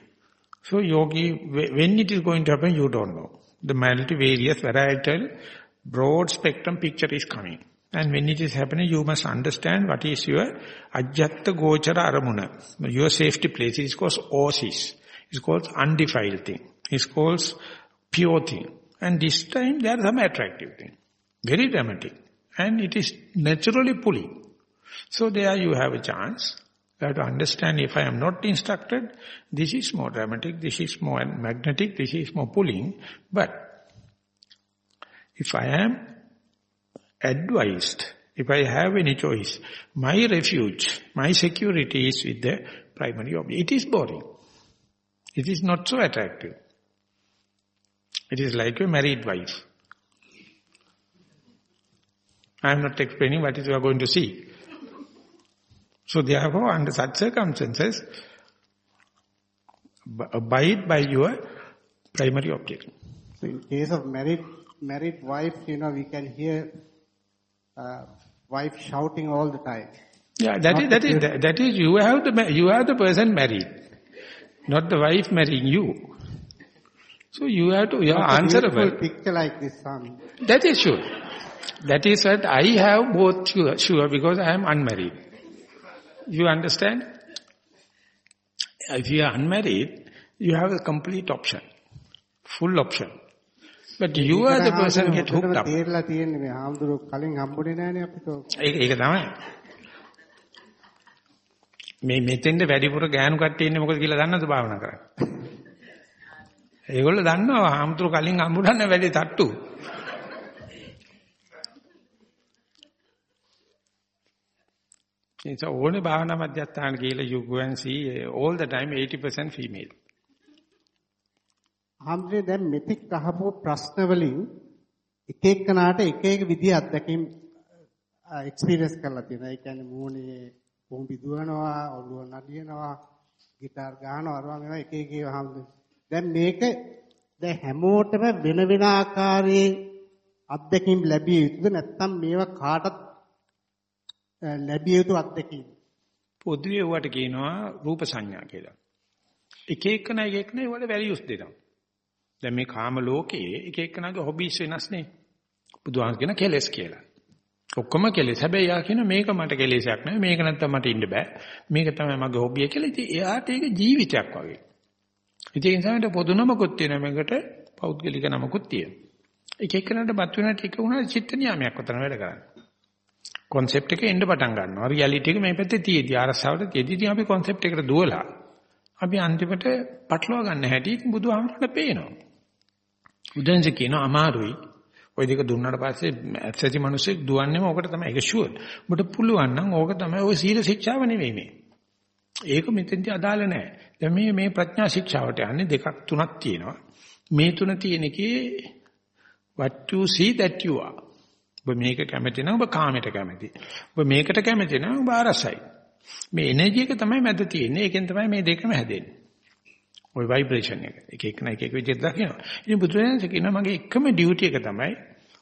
Speaker 1: So yogi, when it is going to happen, you don't know. The multivarious, varietal, broad spectrum picture is coming. And when it is happening, you must understand what is your ajjatta gochara aramuna. Your safety place is called oasis. It's called undefiled thing. It's called pure thing. And this time there are some attractive thing. Very dramatic. And it is naturally pulling. So there you have a chance. You have to understand if I am not instructed, this is more dramatic, this is more magnetic, this is more pulling. But if I am advised, if I have any choice, my refuge, my security is with the primary object. It is boring. It is not so attractive. It is like a married wife. I am not explaining what you are going to see. So therefore, under such circumstances, abide by your primary object.
Speaker 2: So in case of married married wife, you know, we can hear uh, wife shouting all the time.
Speaker 1: Yeah, that is, that is, that, that is, you have the, you have the person married, not the wife marrying you. So you have to, you are
Speaker 2: Not a beautiful
Speaker 1: answerable.
Speaker 2: picture like this, son.
Speaker 1: That is sure. That is what I have both sure, sure because I am unmarried. You understand? If you are unmarried, you have a complete option. Full option. But you are the person get hooked up.
Speaker 2: තේරලා තියෙන්නේ මේ හාමුදුරුවෝ කලින් හම්බුනේ නැහනේ අපිට.
Speaker 1: ඒක ඒක තමයි. මේ මෙතෙන්ද වැඩිපුර ගෑනු කට්ටිය ඉන්නේ මොකද කියලා දන්නවද භාවනා කරන්නේ? ඒගොල්ලෝ දන්නවා හාමුදුරු කලින් හම්බුනන්න වැඩි තට්ටු. It's ඕනේ භාවනා මධ්‍යස්ථාන කියලා you go and see all the time 80% female.
Speaker 2: හාමුදුරේ දැන් මෙතික් අහපු ප්‍රශ්න වලින් එක එක්කනාට එක එක විදිහ අත්දැකීම් එක්ස්පීරියන්ස් කරලා තියෙනවා. ඒ කියන්නේ මූණේ පොම්පි දුවනවා, ඔළුව නලියනවා, গিitar ගහනවා, අරවා මේවා එක එක ඒවා හාමුදුරේ. දැන් මේක දැන් හැමෝටම වෙන වෙන ආකාරයේ අත්දැකීම් ලැබිය යුතුද නැත්නම් මේවා කාටත් අ, ලැබිය යුතු අත්දැකීම්?
Speaker 1: පොදුවේ වට කියනවා රූප සංඥා කියලා. එක එකන එක එකන ඒවට වැලියුස් දෙනවා. දැන් මේ කාම ලෝකයේ එක එකනගේ හොබීස් වෙනස් නේ. බුදුහාම කියන කෙලස් කියලා. ඔක්කොම කෙලස්. හැබැයි යා කියන මේක මට කෙලෙසයක් නෙවෙයි. මේක නැත්තම් මට ඉන්න බෑ. මේක තමයි මගේ හොබිය කියලා. ඉතින් එයාට ඒක ජීවිතයක් වගේ. ඉතින් ඒ නිසා මට පොදු නමකුත් තියෙනවා මේකට පෞද්ගලික නමකුත් තියෙනවා. එක එකනට බත් වෙන ටික උනා චිත්ත නියාමයක් වතන වැඩ කරන්නේ. concept එක එන්න පටන් ගන්නවා. reality එක මේ පැත්තේ තියෙදි ආරසාවට තියෙදි ඉතින් අපි concept එකට දුවලා අපි අන්තිමට පටලවා ගන්න හැටි බුදුහාමුදුරනේ පේනවා. බුදුන්සේ කියනවා අමාරුයි. ওই දෙක දුන්නාට පස්සේ ඇත්තටි මිනිස්සෙක් දුවන්නේම ඕකට තමයි. ඒක ෂුවර්. ඔබට පුළුවන් නම් ඕක තමයි ওই සීල ශික්ෂාව නෙවෙයි මේ. ඒක මෙතෙන්දී අදාළ නැහැ. දැන් මේ මේ ප්‍රඥා ශික්ෂාවට යන්නේ දෙකක් තුනක් තියෙනවා. මේ තුන තියෙන එකේ what you see that you are. ඔබ මේක කැමති නම් ඔබ කාමයට කැමති. ඔබ මේකට කැමති නම් ඔබ අරසයි. මේ එනර්ජි එක තමයි මැද තියෙන්නේ. ඒකෙන් තමයි මේ දෙකම හැදෙන්නේ. ওই ভাইබ්‍රේෂන් එක. එක එක නයි එක එක විදිහට දකිනවා. ඉතින් බුදුරජාණන්සේ කියනවා මගේ එකම ඩියුටි එක තමයි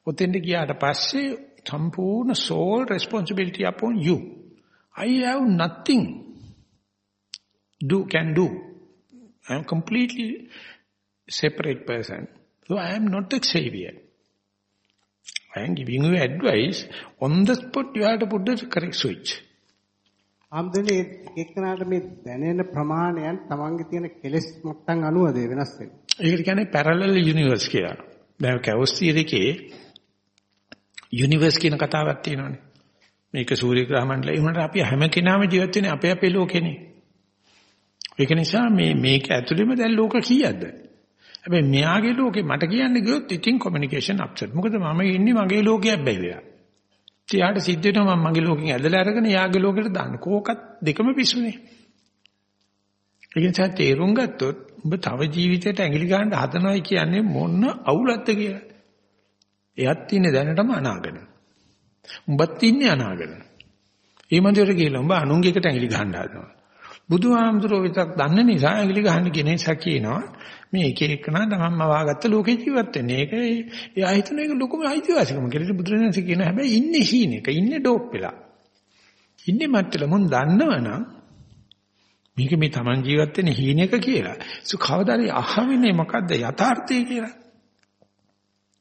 Speaker 1: ඔතෙන්ට ගියාට පස්සේ සම්පූර්ණ soul responsibility upon you. I have nothing do can do. I am completely separate person. So I am not the savior. I am giving you advice. On the spot you have to put the correct switch.
Speaker 2: ආම්දනේ එක්කනට මේ දැනෙන ප්‍රමාණයන් තමන්ගේ තියෙන කෙලෙස් මට්ටම් අනුවද වෙනස් වෙන්නේ.
Speaker 1: ඒකට කියන්නේ parallel universe කියලා. දැන් කැවස් තියරකේ universe කියන කතාවක් තියෙනවානේ. මේක සූර්ය ග්‍රහ මණ්ඩලය. ඒ වුණාට අපි හැම කෙනාම ජීවත් වෙන්නේ අපේ අපේ ලෝකෙනේ. ඒක නිසා මේ මේක ඇතුළෙම දැන් ලෝක කීයක්ද? හැබැයි මෙයාගේ ලෝකේ මට කියන්න ගියොත් ඉතින් communication upset. මොකද මම ඉන්නේ මගේ ලෝකයක් බැහැලා. ඊට සිද්ධ වෙනවා මම මගේ ලෝකෙන් ඇදලා අරගෙන යාගේ ලෝකෙට දාන්න. කෝකත් දෙකම පිස්සුනේ. ඒ නිසා තේරුම් ගත්තොත් ඔබ තව ජීවිතයට ඇඟිලි ගන්න හදනවයි කියන්නේ මොන අවුලක්ද කියලා. එයත් ඉන්නේ දැනටම අනාගන. උඹත් ඉන්නේ අනාගන. ඒ මන්දිරට ගිහලා උඹ අනුන්ගේකට ඇඟිලි ගන්න හදනවා. බුදුහාමුදුරුවෝ විතරක් දන්න නිසා ඇඟිලි ගහන්න කියන නිසා කියනවා මේ එක එකනා තමන්ම වාගත්ත ලෝකේ ජීවත් වෙන්නේ. ඒක එයා හිතන එක ලොකුම අයිතිවාසිකම කියලා බුදුරජාණන්සේ කියන හැබැයි ඉන්නේ හීනෙක ඉන්නේ ඩෝප් වෙලා. ඉන්නේ මත්තල මුන් දන්නවනම් මේක මේ තමන් ජීවත් වෙන හීනෙක කියලා. සු කවදාරි අහවිනේ මොකද්ද යථාර්ථය කියලා.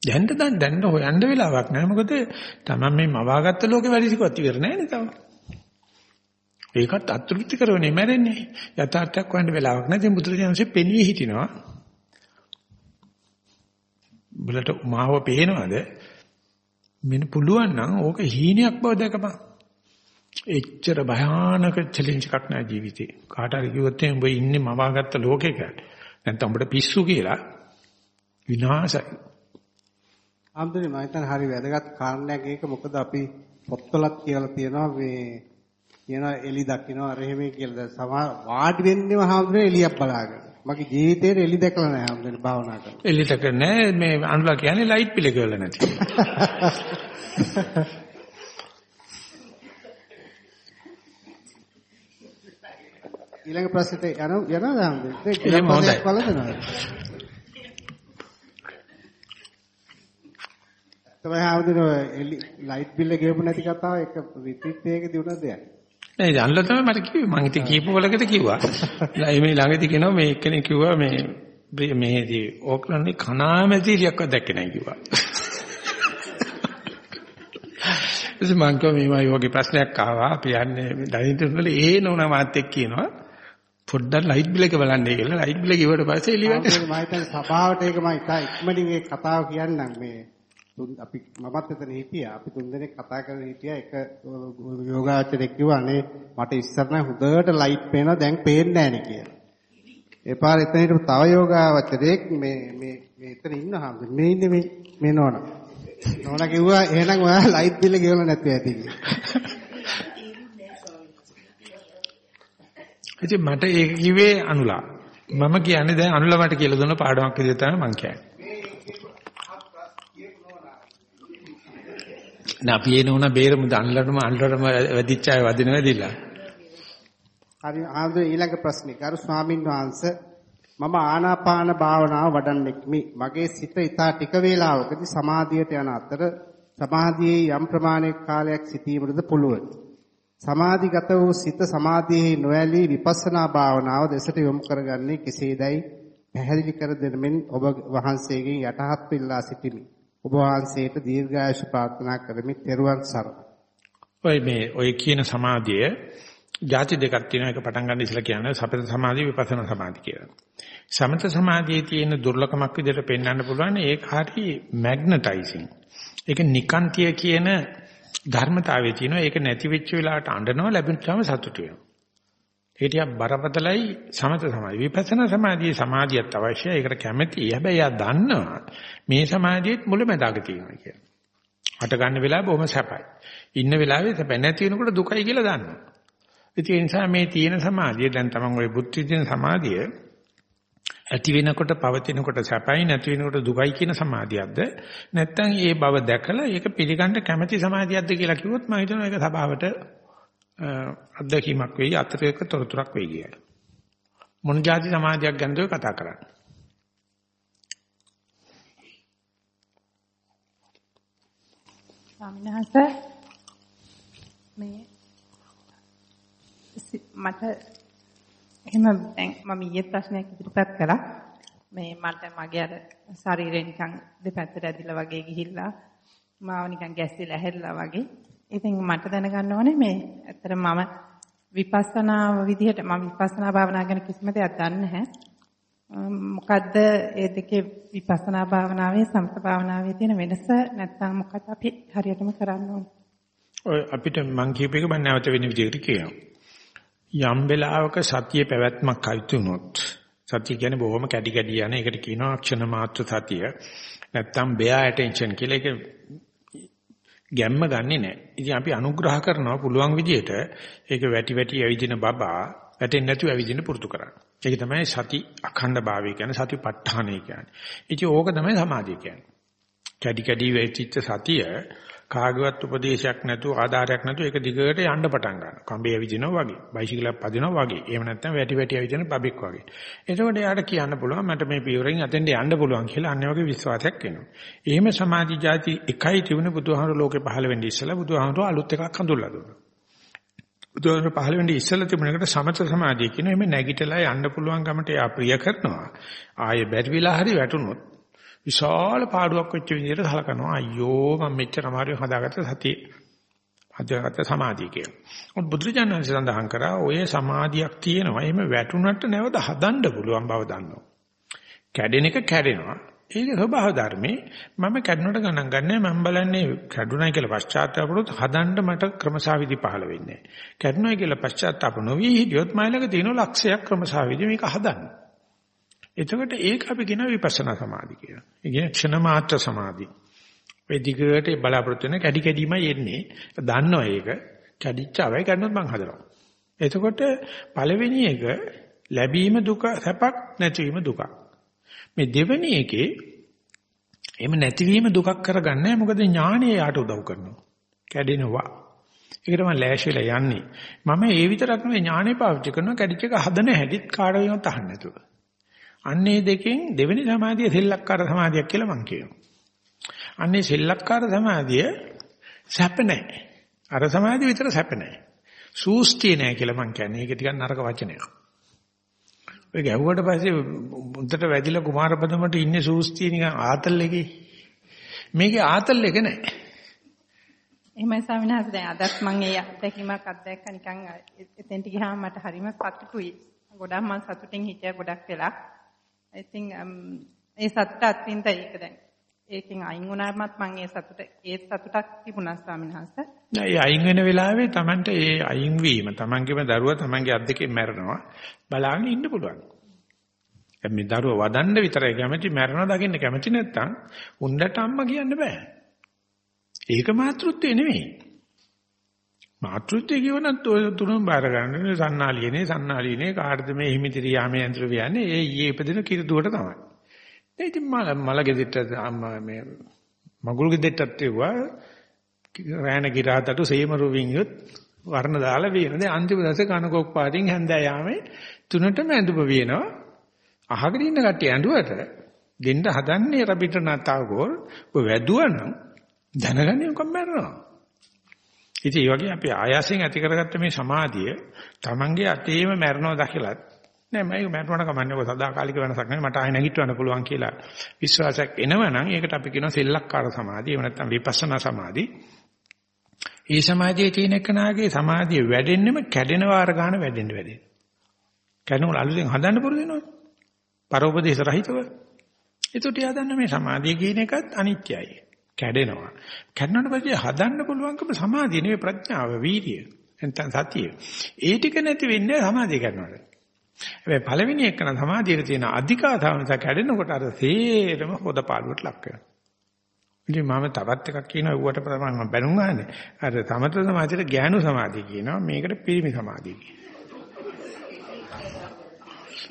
Speaker 1: දැන් දැන් දැන් හොයන්න වෙලාවක් නැහැ මොකද තමන් මේ මවාගත්ත ලෝකේ වැඩිසිකවත් ඉවර නැහැ නේ තාම. ඒකත් අතෘප්ති කරවනේ මැරෙන්නේ. යථාර්ථයක් හොයන්න වෙලාවක් නැහැ. දැන් බුදුරජාණන්සේ පෙනී හිටිනවා. බලට මාව පේනවද? මෙන්න පුළුවන් නම් ඕක හීනයක් බව දැකපන්. එච්චර භයානක චැලෙන්ජ් එකක් නෑ ජීවිතේ. කාට හරි කිව්වොත් එම් ඔබ ඉන්නේ මවාගත්ත ලෝකෙක. නැත්නම් ඔබට පිස්සු කියලා විනාශයි.
Speaker 2: ආම්දනේ මම හිතන්නේ හරි වැදගත් කාරණයක් ඒක මොකද අපි පොත්වලත් කියලා තියෙනවා මේ කියන එලි දකින්න අර එහෙම කියලා දැන් සමා වාඩි වෙන්නේම හාමුදුරනේ එලියක් බලාගෙන. මගේ ජීවිතේට එලි දැකලා නැහැ හාමුදුරනේ භාවනා කරලා.
Speaker 1: එලි දැක නැහැ මේ අනුලා කියන්නේ ලයිට් පිළ කරලා නැති.
Speaker 2: ඊළඟ ප්‍රශ්නෙට යන යනවා හාමුදුරනේ.
Speaker 1: එහෙම හොඳයි.
Speaker 2: තමයි හාමුදුරනේ එලි ලයිට් බිල්ල ගෙවපු නැති කතාව එක රිට්‍රීට් එකකදී උනද දෙයක්.
Speaker 1: නෑ අනුලා තමයි මට කිව්වේ මං ඉතින් කියපු වලකට කිව්වා. මේ ළඟදී කියනවා මේ එක්කෙනෙක් කිව්වා මේ මේදී ඕක්ලන්ඩේ කනාමැතිලියක්වත් දැක්කේ නැහැ කිව්වා. එසේ මං කිව්වා මේ වගේ ප්‍රශ්නයක් ආවා. අපි යන්නේ ඩයිනින් වල ඒ නෝනා මාත් එක්ක කියනවා. පොඩ්ඩක් ලයිට් බිල එක බලන්නයි කියලා ලයිට් බිල කිව්වට පස්සේ එළියට
Speaker 2: මම හිතන්නේ සභාවට ඒක මම ඉතා ඉක්මනින් ඒ කතාව කියන්නම් මේ අපි මමත් එතන හිටියා අපි තුන් දෙනෙක් කතා කරගෙන හිටියා එක යෝගාචරයක් කිව්වා අනේ මට ඉස්සර නම් හොඳට ලයිට් පේනවා දැන් පේන්නේ නැහැ නේ කියලා. ඒ පාර එතන හිටපු තව යෝගාචරයක් මේ මේ මේ එතන ඉන්න හැම මේ ඉන්නේ මේ මේ නෝනා. නෝනා කිව්වා එහෙනම් ඔයා ලයිට් බිල ගෙවලා නැතුව ඇති කියලා.
Speaker 1: ඉතින් මට ඒක කිව්වේ අනුලා. මම කියන්නේ දැන් අනුලා මට කියලා දුන්න පාඩමක් විදිහට තමයි මං කියන්නේ. නෑ අපි එන උන බේරමු අන්ලටම අන්ලටම වැඩිච්ච අය වදින වැඩිලා.
Speaker 2: හරි ආන්දර ඊළඟ ප්‍රශ්නේ. ගරු ස්වාමින් වහන්සේ මම ආනාපාන භාවනාව වඩන්නෙක්මි. මගේ සිත ඊටා ටික වේලාවකදී සමාධියට යන අතර සමාධියේ යම් ප්‍රමාණයක කාලයක් සිටීමටද පුළුවන්. සමාධිගත වූ සිත සමාධියේ නොඇලී විපස්සනා භාවනාව දෙසට යොමු කරගන්නේ කෙසේදයි පැහැදිලි කර දෙනමින් ඔබ වහන්සේගෙන් යටහත් පිළලා සිටිමි. ඔබ වහන්සේට දීර්ඝායුෂ ප්‍රාර්ථනා කරමි. ත්වන් සරණයි.
Speaker 1: ඔය මේ ඔය කියන සමාධිය ಜಾති දෙකක් තියෙනවා. එක පටන් ගන්න ඉස්සලා කියන්නේ සපත සමාධිය විපස්සනා සමාධිය කියලා. සමත සමාධියේ තියෙන දුර්ලභමක් විදිහට පෙන්වන්න පුළුවන් ඒක හරි මැග්නටයිසින්. ඒක නිකාන්තිය කියන ධර්මතාවයේ තියෙනවා. ඒක නැති වෙච්ච වෙලාවට අඬනවා ලැබුණාම සතුටු වෙනවා. ඒ ටිකක් බරපතලයි සමත සමාධිය. විපස්සනා සමාධියේ සමාධියත් අවශ්‍යයි. ඒකට කැමැතියි. හැබැයි එයා දන්නවා මේ සමාධියෙත් මුලැමැදාක තියෙනවා කියලා. හට ගන්න වෙලාව බොහොම සැපයි. ඉන්න වෙලාවේ සැප නැති වෙනකොට දුකයි කියලා දන්නවා. ඒ නිසා මේ තියෙන සමාධිය දැන් තමන් ওই බුද්ධ විදින සමාධිය ඇති වෙනකොට පවතිනකොට සැපයි නැති වෙනකොට දුකයි කියන සමාධියක්ද නැත්නම් ඒ බව දැකලා ඒක පිළිගන්න කැමැති සමාධියක්ද කියලා කිව්වොත් මම හිතනවා ඒක සබාවට අත්දැකීමක් වෙයි අතරේක තොරතුරක් වෙයි කියලා. මොන જાති සමාධියක් ගැනද කතා කරන්නේ?
Speaker 4: ස්වාමීන් වහන්සේ මේ මට එහෙම දැන් මම ඊයේ ප්‍රශ්නයක් ඉදිරිපත් කළා. මේ මට මගේ අර ශරීරය නිකන් දෙපැත්තට ඇදිලා වගේ ගිහිල්ලා මාව නිකන් ගැස්සිලා හැරිලා වගේ. ඉතින් මට දැනගන්න ඕනේ මේ ඇත්තට මම විපස්සනා විදිහට මම විපස්සනා භාවනා ගැන කිසිම දෙයක් දන්නේ නැහැ. මොකද්ද ඒ දෙකේ විපස්සනා භාවනාවේ සමත භාවනාවේ තියෙන වෙනස නැත්නම් මොකක්ද අපි හරියටම කරන්න ඕනේ?
Speaker 1: ඔය අපිට මං කියප එක මම නැවත වෙන විදිහට කියනවා. යම් වෙලාවක සතිය පැවැත්මක් අයිති වුණොත් සතිය කියන්නේ බොහොම කැඩි කැඩි යන එකට කියනවා අක්ෂණ මාත්‍ර සතිය. නැත්තම් bear attention කියලා ඒක ගැම්ම ගන්නෙ නැහැ. ඉතින් අපි අනුග්‍රහ කරනවා පුළුවන් විදිහට ඒක වැටි වැටි ඇවිදින බබා වැටෙන්නේ නැතුව ඇවිදින පුරුදු කරන්න. ඒක තමයි සති අඛණ්ඩ භාවය කියන්නේ සතිපට්ඨානය කියන්නේ. ඉතින් ඕක තමයි සමාධිය කියන්නේ. කැඩි කැඩි වෙච්ච සතිය කාගවත් උපදේශයක් නැතුව ආධාරයක් නැතුව ඒක දිගට යන්න පටන් ගන්නවා. කම්බේ ඇවිදිනවා වගේ, බයිසිකලයක් පදිනවා වගේ. එහෙම නැත්නම් වැටි වැටි ඇවිදින බබෙක් වගේ. එතකොට එයාට කියන්න පුළුවන් මට මේ පියවරෙන් අතෙන්ට යන්න පුළුවන් කියලා අන්න වගේ විශ්වාසයක් එනවා. එහෙම සමාධි જાති එකයි තිබුණේ බුදුහාමුදුරුවෝ ලෝකේ පහළ වෙන්නේ ඉස්සලා බුදුහාමුදුරුවෝ අලුත් එකක් හඳුල්ලා දුන්නා. බුදුහාමුදුරුවෝ පහළ වෙන්නේ ඉස්සලා තිබුණේකට සමත සමාධිය කියන එමෙ නැගිටලා යන්න පුළුවන් ගමට එයා ප්‍රිය කරනවා. ආයේ බැරි වෙලා හරි වැටුනොත් විශාල පාඩුවක් වෙච්ච විදිහට සලකනවා අයියෝ මම මෙච්චර අමාරුවෙන් හදාගත්ත සතිය හදාගත්ත සමාධිය කියලා. මොකද බුදුරජාණන් සඳහන් කරා ඔය සමාධියක් තියෙනවා. එහෙම වැටුණට නැවත හදන්න පුළුවන් බව දන්නවා. කැඩෙන එක කැඩෙනවා. ඒක ස්වභාව ධර්මේ මම කැඩුණට ගණන් ගන්නෑ මම බලන්නේ කැඩුණයි කියලා පශ්චාත්තාප වුණොත් හදන්න මට ක්‍රමසාවිදි පහළ වෙන්නේ නැහැ. කැඩුණයි කියලා පශ්චාත්තාප නොවි හිටියොත් මයිලක තියෙන ලක්ෂයක් ක්‍රමසාවිදි මේක හදන්න. එතකොට ඒක අපි කියන විපස්සනා සමාධි කියලා. ඒ කියන්නේ ක්ෂණ මාත්‍ර සමාධි. ඔය දිගට බලාපොරොත්තු වෙන කැඩි කැඩීමයි එන්නේ. දන්නවා ඒක. කැඩිච්ච අවයි ගන්නොත් මං හදනවා. එතකොට පළවෙනි එක ලැබීම දුක සැපක් නැතිවීම දුකක්. මේ දෙවෙනි එකේ එහෙම නැතිවීම දුකක් කරගන්නේ මොකද ඥානය යාට උදව් කරනවා. කැඩෙනවා. ඒකට මම ලෑස්ති වෙලා යන්නේ. මම ඒ විතරක් නෙවෙයි ඥානෙ පාවිච්චි කරනවා කැඩිච්ච එක හදන හැටිත් කාඩවියවත් අහන්න නැතුව. අන්නේ දෙකෙන් දෙවෙනි සමාධිය සෙල්ලක්කාර සමාධියක් කියලා මම කියනවා. අන්නේ සෙල්ලක්කාර සමාධිය සැප නැහැ. අර සමාධිය විතර සැප නැහැ. සූස්තිය නැහැ කියලා මම කියන්නේ. ඒක ටිකක් නරක වචනයක්. ඔය ගැහුවට පස්සේ මුන්ට වැදිලා කුමාරපදමට ඉන්නේ සූස්තිය නිකන් ආතල් එකේ. මේකේ ආතල් එක නැහැ.
Speaker 4: එහෙමයි ස්වාමීන් වහන්සේ දැන් අදත් මම ඒ අත්දැකීමක් අත්දැක්ක නිකන් එතෙන්ට ගියාම මට හරිම සතුටුයි. ගොඩක් මම සතුටින් හිටියා ගොඩක් වෙලා. ඉතින් um, ඒ සතුට අත්විඳ ඒක දැන් ඒකෙන් අයින් වුණාමත් මම ඒ සතුට ඒ සතුටක් තිබුණා ස්වාමීන් වහන්සේ.
Speaker 1: නෑ අයින් වෙන වෙලාවේ Tamanට ඒ අයින් වීම Tamanගේම දරුවා Tamanගේ අත් දෙකෙන් මැරෙනවා බලාගෙන ඉන්න පුළුවන්. දැන් මේ දරුවා වදන්න විතරයි කැමති මැරෙනවා දකින්න කැමති නැත්තම් උන්දට අම්මා කියන්න බෑ. ඒක මාතෘත්වය නෙමෙයි. මාතෘත්වය කියවනත් ඔය තුනම බාර ගන්න සන්නාලියනේ සන්නාලියනේ කාටද මේ හිමිතිරි යාමේ යන්ත්‍ර වියන්නේ ඒ ඊයේ ඉපදෙන කිරි දුවට තමයි. ඒ ඉතින් මල මල ගෙදෙට්ට අම්මා මේ මගුල් ගෙදෙට්ටත් එවුවා රෑන ගිරාතට සේමරු වින්යොත් වර්ණ දාලා වේන. දැන් අන්තිම දවසේ කනකොක් පාටින් හැන්දෑ යාමේ තුනටම ඇඳුම වියනවා. අහගෙන ඉන්න කට්ටිය ඇඬුවට දෙන්න හදන්නේ රබින්ද්‍රනාත් tagore ඔය වැදුවනම් දැනගන්නේ මොකක්ද මරනවා. ඉතින් ඒ වගේ අපි ආයාසයෙන් ඇති කරගත්ත මේ සමාධිය Tamange අතේම මරනවා දැකලත් නෑ මම මරනවට කමන්නේ ඔය සදාකාලික වෙනසක් නෙවෙයි මට ආයෙ නැගිටවන්න පුළුවන් කියලා විශ්වාසයක් එනවනම් ඒකට අපි කියනවා සෙල්ලක්කාර සමාධිය එහෙම නැත්නම් විපස්සනා සමාධි. මේ සමාධියේ තියෙන එකනාගේ සමාධිය වැඩෙන්නෙම කැඩෙන වාර ගන්න වැඩෙන්න වැඩෙන්න. කැඩෙනවල අලුතෙන් හදන්න පුරුදු වෙනවා. පරෝපදේශ රහිතව. ඒකට යා දන්න මේ සමාධිය කියන එකත් අනිත්‍යයි. කැඩෙනවා. කැඩුණාට පස්සේ හදන්න පුළුවන්කම සමාධිය නෙවෙයි ප්‍රඥාව වීර්යය. නැත්නම් සතිය. ඒ ටික නැති වෙන්නේ සමාධිය කරනකොට. හැබැයි පළවෙනි එක නම් සමාධියේ තියෙන අධිකාතාවනස කැඩෙනකොට අර සේරම හොදපාළුවට ලක් වෙනවා. ඉතින් මම තවත් එකක් කියනවා ඌවට ප්‍රමාණ මම බැනුම් ගන්නනේ. අර සමත සමාධියට ඥාන සමාධිය කියනවා. මේකට පිරිමි සමාධිය කියනවා.